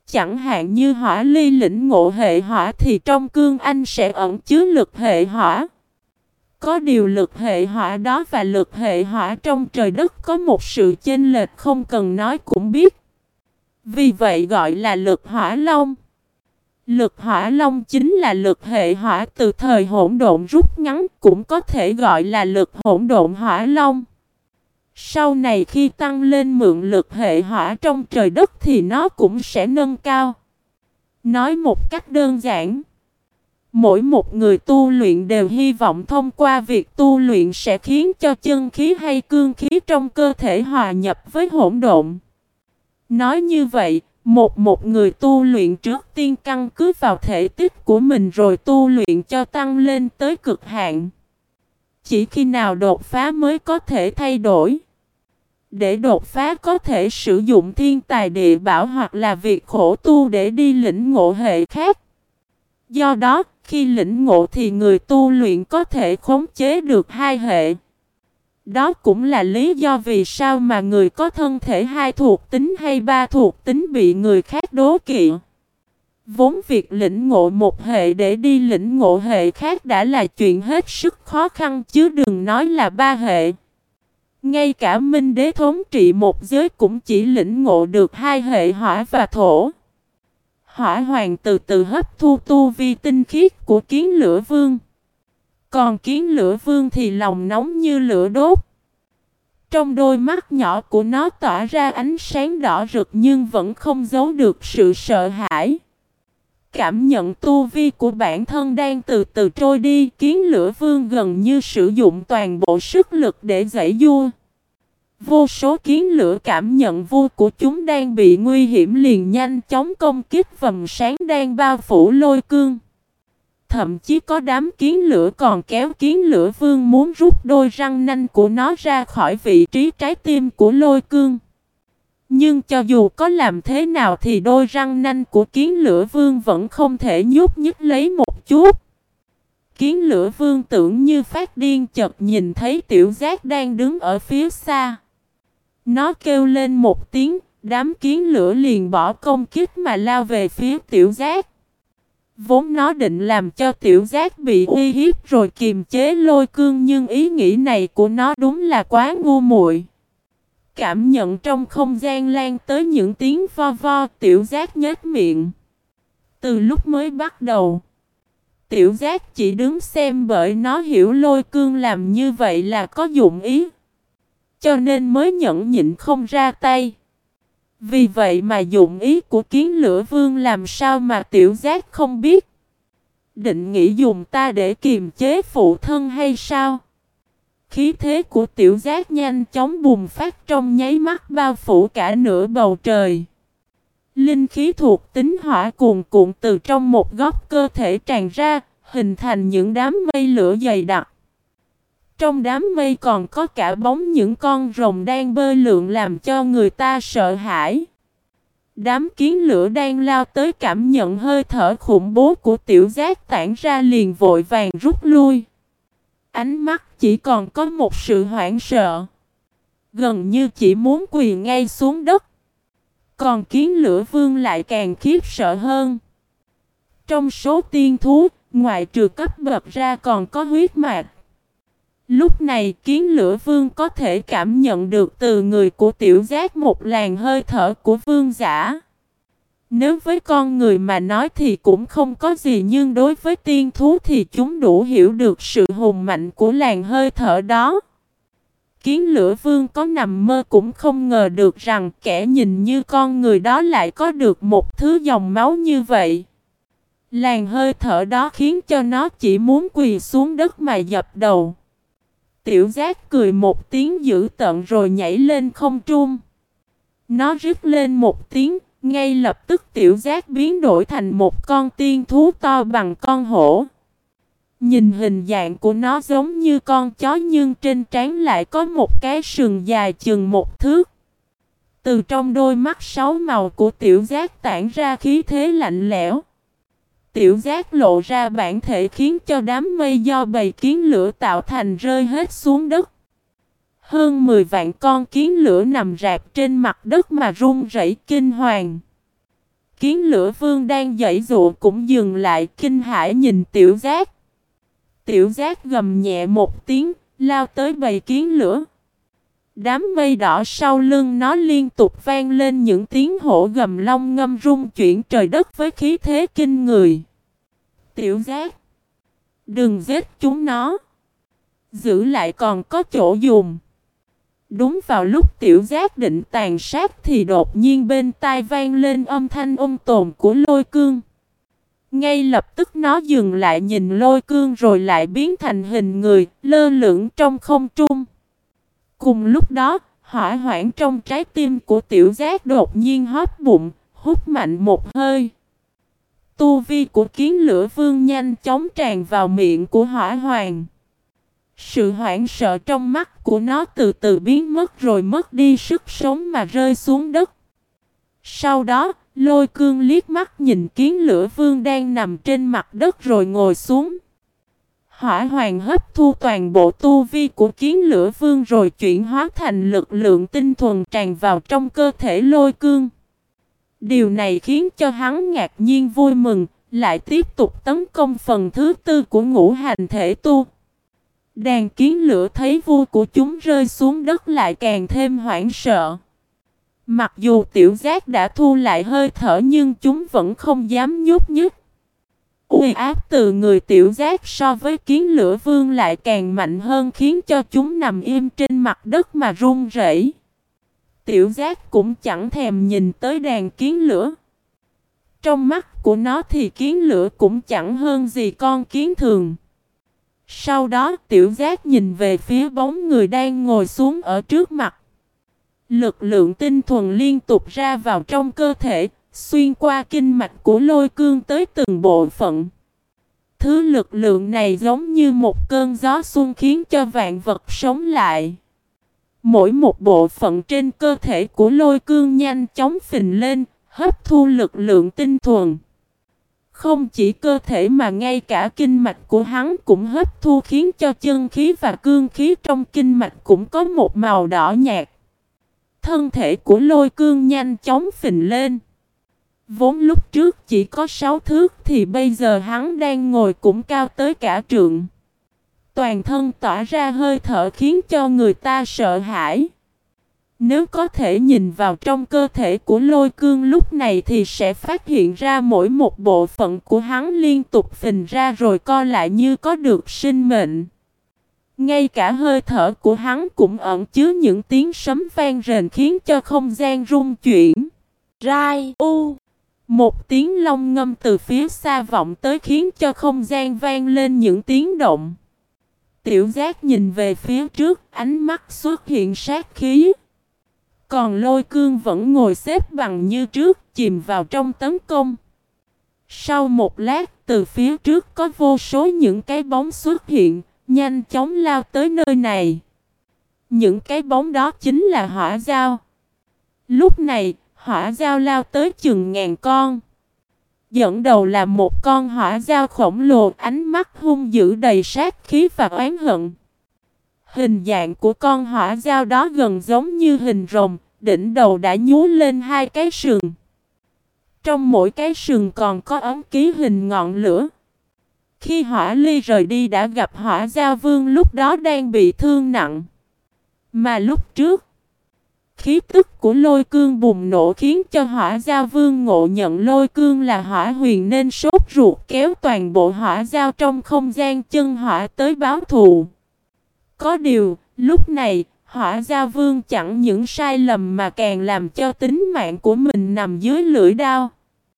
Chẳng hạn như hỏa ly lĩnh ngộ hệ hỏa thì trong cương anh sẽ ẩn chứa lực hệ hỏa. Có điều lực hệ hỏa đó và lực hệ hỏa trong trời đất có một sự chênh lệch không cần nói cũng biết. Vì vậy gọi là lực hỏa long. Lực hỏa long chính là lực hệ hỏa từ thời hỗn độn rút ngắn, cũng có thể gọi là lực hỗn độn hỏa long. Sau này khi tăng lên mượn lực hệ hỏa trong trời đất thì nó cũng sẽ nâng cao. Nói một cách đơn giản. Mỗi một người tu luyện đều hy vọng thông qua việc tu luyện sẽ khiến cho chân khí hay cương khí trong cơ thể hòa nhập với hỗn độn. Nói như vậy, một một người tu luyện trước tiên căn cứ vào thể tích của mình rồi tu luyện cho tăng lên tới cực hạn. Chỉ khi nào đột phá mới có thể thay đổi. Để đột phá có thể sử dụng thiên tài địa bảo hoặc là việc khổ tu để đi lĩnh ngộ hệ khác. Do đó, khi lĩnh ngộ thì người tu luyện có thể khống chế được hai hệ. Đó cũng là lý do vì sao mà người có thân thể hai thuộc tính hay ba thuộc tính bị người khác đố kỵ. Vốn việc lĩnh ngộ một hệ để đi lĩnh ngộ hệ khác đã là chuyện hết sức khó khăn chứ đừng nói là ba hệ. Ngay cả Minh Đế thống trị một giới cũng chỉ lĩnh ngộ được hai hệ hỏa và thổ. Hỏa hoàng từ từ hấp thu tu vi tinh khiết của kiến lửa vương. Còn kiến lửa vương thì lòng nóng như lửa đốt. Trong đôi mắt nhỏ của nó tỏa ra ánh sáng đỏ rực nhưng vẫn không giấu được sự sợ hãi. Cảm nhận tu vi của bản thân đang từ từ trôi đi, kiến lửa vương gần như sử dụng toàn bộ sức lực để giải vua. Vô số kiến lửa cảm nhận vua của chúng đang bị nguy hiểm liền nhanh chóng công kích vầm sáng đang bao phủ lôi cương. Thậm chí có đám kiến lửa còn kéo kiến lửa vương muốn rút đôi răng nanh của nó ra khỏi vị trí trái tim của lôi cương. Nhưng cho dù có làm thế nào thì đôi răng nanh của kiến lửa vương vẫn không thể nhúc nhích lấy một chút. Kiến lửa vương tưởng như phát điên chợt nhìn thấy tiểu giác đang đứng ở phía xa. Nó kêu lên một tiếng, đám kiến lửa liền bỏ công kích mà lao về phía tiểu giác. Vốn nó định làm cho tiểu giác bị uy hiếp rồi kiềm chế lôi cương nhưng ý nghĩ này của nó đúng là quá ngu muội. Cảm nhận trong không gian lan tới những tiếng vo vo tiểu giác nhếch miệng. Từ lúc mới bắt đầu, tiểu giác chỉ đứng xem bởi nó hiểu lôi cương làm như vậy là có dụng ý. Cho nên mới nhẫn nhịn không ra tay. Vì vậy mà dụng ý của kiến lửa vương làm sao mà tiểu giác không biết. Định nghĩ dùng ta để kiềm chế phụ thân hay sao? Khí thế của tiểu giác nhanh chóng bùng phát trong nháy mắt bao phủ cả nửa bầu trời. Linh khí thuộc tính hỏa cuồn cuộn từ trong một góc cơ thể tràn ra, hình thành những đám mây lửa dày đặc. Trong đám mây còn có cả bóng những con rồng đang bơi lượn làm cho người ta sợ hãi. Đám kiến lửa đang lao tới cảm nhận hơi thở khủng bố của tiểu giác tản ra liền vội vàng rút lui. Ánh mắt chỉ còn có một sự hoảng sợ. Gần như chỉ muốn quỳ ngay xuống đất. Còn kiến lửa vương lại càng khiếp sợ hơn. Trong số tiên thú, ngoại trừ cấp bậc ra còn có huyết mạch. Lúc này kiến lửa vương có thể cảm nhận được từ người của tiểu giác một làn hơi thở của vương giả. Nếu với con người mà nói thì cũng không có gì nhưng đối với tiên thú thì chúng đủ hiểu được sự hùng mạnh của làn hơi thở đó. Kiến lửa vương có nằm mơ cũng không ngờ được rằng kẻ nhìn như con người đó lại có được một thứ dòng máu như vậy. Làn hơi thở đó khiến cho nó chỉ muốn quỳ xuống đất mà dập đầu. Tiểu giác cười một tiếng dữ tận rồi nhảy lên không trung. Nó rít lên một tiếng, ngay lập tức tiểu giác biến đổi thành một con tiên thú to bằng con hổ. Nhìn hình dạng của nó giống như con chó nhưng trên trán lại có một cái sừng dài chừng một thước. Từ trong đôi mắt sáu màu của tiểu giác tản ra khí thế lạnh lẽo. Tiểu giác lộ ra bản thể khiến cho đám mây do bầy kiến lửa tạo thành rơi hết xuống đất. Hơn 10 vạn con kiến lửa nằm rạp trên mặt đất mà run rẩy kinh hoàng. Kiến lửa vương đang dãy dụ cũng dừng lại kinh hãi nhìn tiểu giác. Tiểu giác gầm nhẹ một tiếng, lao tới bầy kiến lửa. Đám mây đỏ sau lưng nó liên tục vang lên những tiếng hổ gầm long ngâm rung chuyển trời đất với khí thế kinh người. Tiểu giác, đừng giết chúng nó. Giữ lại còn có chỗ dùng. Đúng vào lúc tiểu giác định tàn sát thì đột nhiên bên tai vang lên âm thanh ôm tồn của lôi cương. Ngay lập tức nó dừng lại nhìn lôi cương rồi lại biến thành hình người, lơ lửng trong không trung. Cùng lúc đó, hỏa hoảng trong trái tim của tiểu giác đột nhiên hóp bụng, hút mạnh một hơi. Tu vi của kiến lửa vương nhanh chóng tràn vào miệng của hỏa hoàng. Sự hoảng sợ trong mắt của nó từ từ biến mất rồi mất đi sức sống mà rơi xuống đất. Sau đó, lôi cương liếc mắt nhìn kiến lửa vương đang nằm trên mặt đất rồi ngồi xuống. Hỏa hoàng hấp thu toàn bộ tu vi của kiến lửa vương rồi chuyển hóa thành lực lượng tinh thuần tràn vào trong cơ thể lôi cương. Điều này khiến cho hắn ngạc nhiên vui mừng, lại tiếp tục tấn công phần thứ tư của ngũ hành thể tu. Đàn kiến lửa thấy vua của chúng rơi xuống đất lại càng thêm hoảng sợ. Mặc dù tiểu giác đã thu lại hơi thở nhưng chúng vẫn không dám nhúc nhích. Uy áp từ người tiểu giác so với kiến lửa vương lại càng mạnh hơn khiến cho chúng nằm im trên mặt đất mà run rẩy. Tiểu giác cũng chẳng thèm nhìn tới đàn kiến lửa. Trong mắt của nó thì kiến lửa cũng chẳng hơn gì con kiến thường. Sau đó tiểu giác nhìn về phía bóng người đang ngồi xuống ở trước mặt. Lực lượng tinh thuần liên tục ra vào trong cơ thể, xuyên qua kinh mạch của lôi cương tới từng bộ phận. Thứ lực lượng này giống như một cơn gió xuân khiến cho vạn vật sống lại. Mỗi một bộ phận trên cơ thể của lôi cương nhanh chóng phình lên, hấp thu lực lượng tinh thuần. Không chỉ cơ thể mà ngay cả kinh mạch của hắn cũng hấp thu khiến cho chân khí và cương khí trong kinh mạch cũng có một màu đỏ nhạt. Thân thể của lôi cương nhanh chóng phình lên. Vốn lúc trước chỉ có 6 thước thì bây giờ hắn đang ngồi cũng cao tới cả trượng. Toàn thân tỏa ra hơi thở khiến cho người ta sợ hãi. Nếu có thể nhìn vào trong cơ thể của lôi cương lúc này thì sẽ phát hiện ra mỗi một bộ phận của hắn liên tục phình ra rồi co lại như có được sinh mệnh. Ngay cả hơi thở của hắn cũng ẩn chứa những tiếng sấm vang rền khiến cho không gian rung chuyển. Rai u một tiếng long ngâm từ phía xa vọng tới khiến cho không gian vang lên những tiếng động. Tiểu giác nhìn về phía trước, ánh mắt xuất hiện sát khí. Còn lôi cương vẫn ngồi xếp bằng như trước, chìm vào trong tấn công. Sau một lát, từ phía trước có vô số những cái bóng xuất hiện, nhanh chóng lao tới nơi này. Những cái bóng đó chính là hỏa dao. Lúc này, hỏa Giao lao tới chừng ngàn con. Dẫn đầu là một con hỏa Giao khổng lồ ánh mắt hung dữ đầy sát khí và oán hận. Hình dạng của con hỏa dao đó gần giống như hình rồng, đỉnh đầu đã nhú lên hai cái sừng. Trong mỗi cái sừng còn có ấn ký hình ngọn lửa. Khi hỏa ly rời đi đã gặp hỏa giao vương lúc đó đang bị thương nặng. Mà lúc trước, khí tức của lôi cương bùng nổ khiến cho hỏa giao vương ngộ nhận lôi cương là hỏa huyền nên sốt ruột kéo toàn bộ hỏa giao trong không gian chân hỏa tới báo thù. Có điều, lúc này, Hỏa Gia Vương chẳng những sai lầm mà càng làm cho tính mạng của mình nằm dưới lưỡi đao.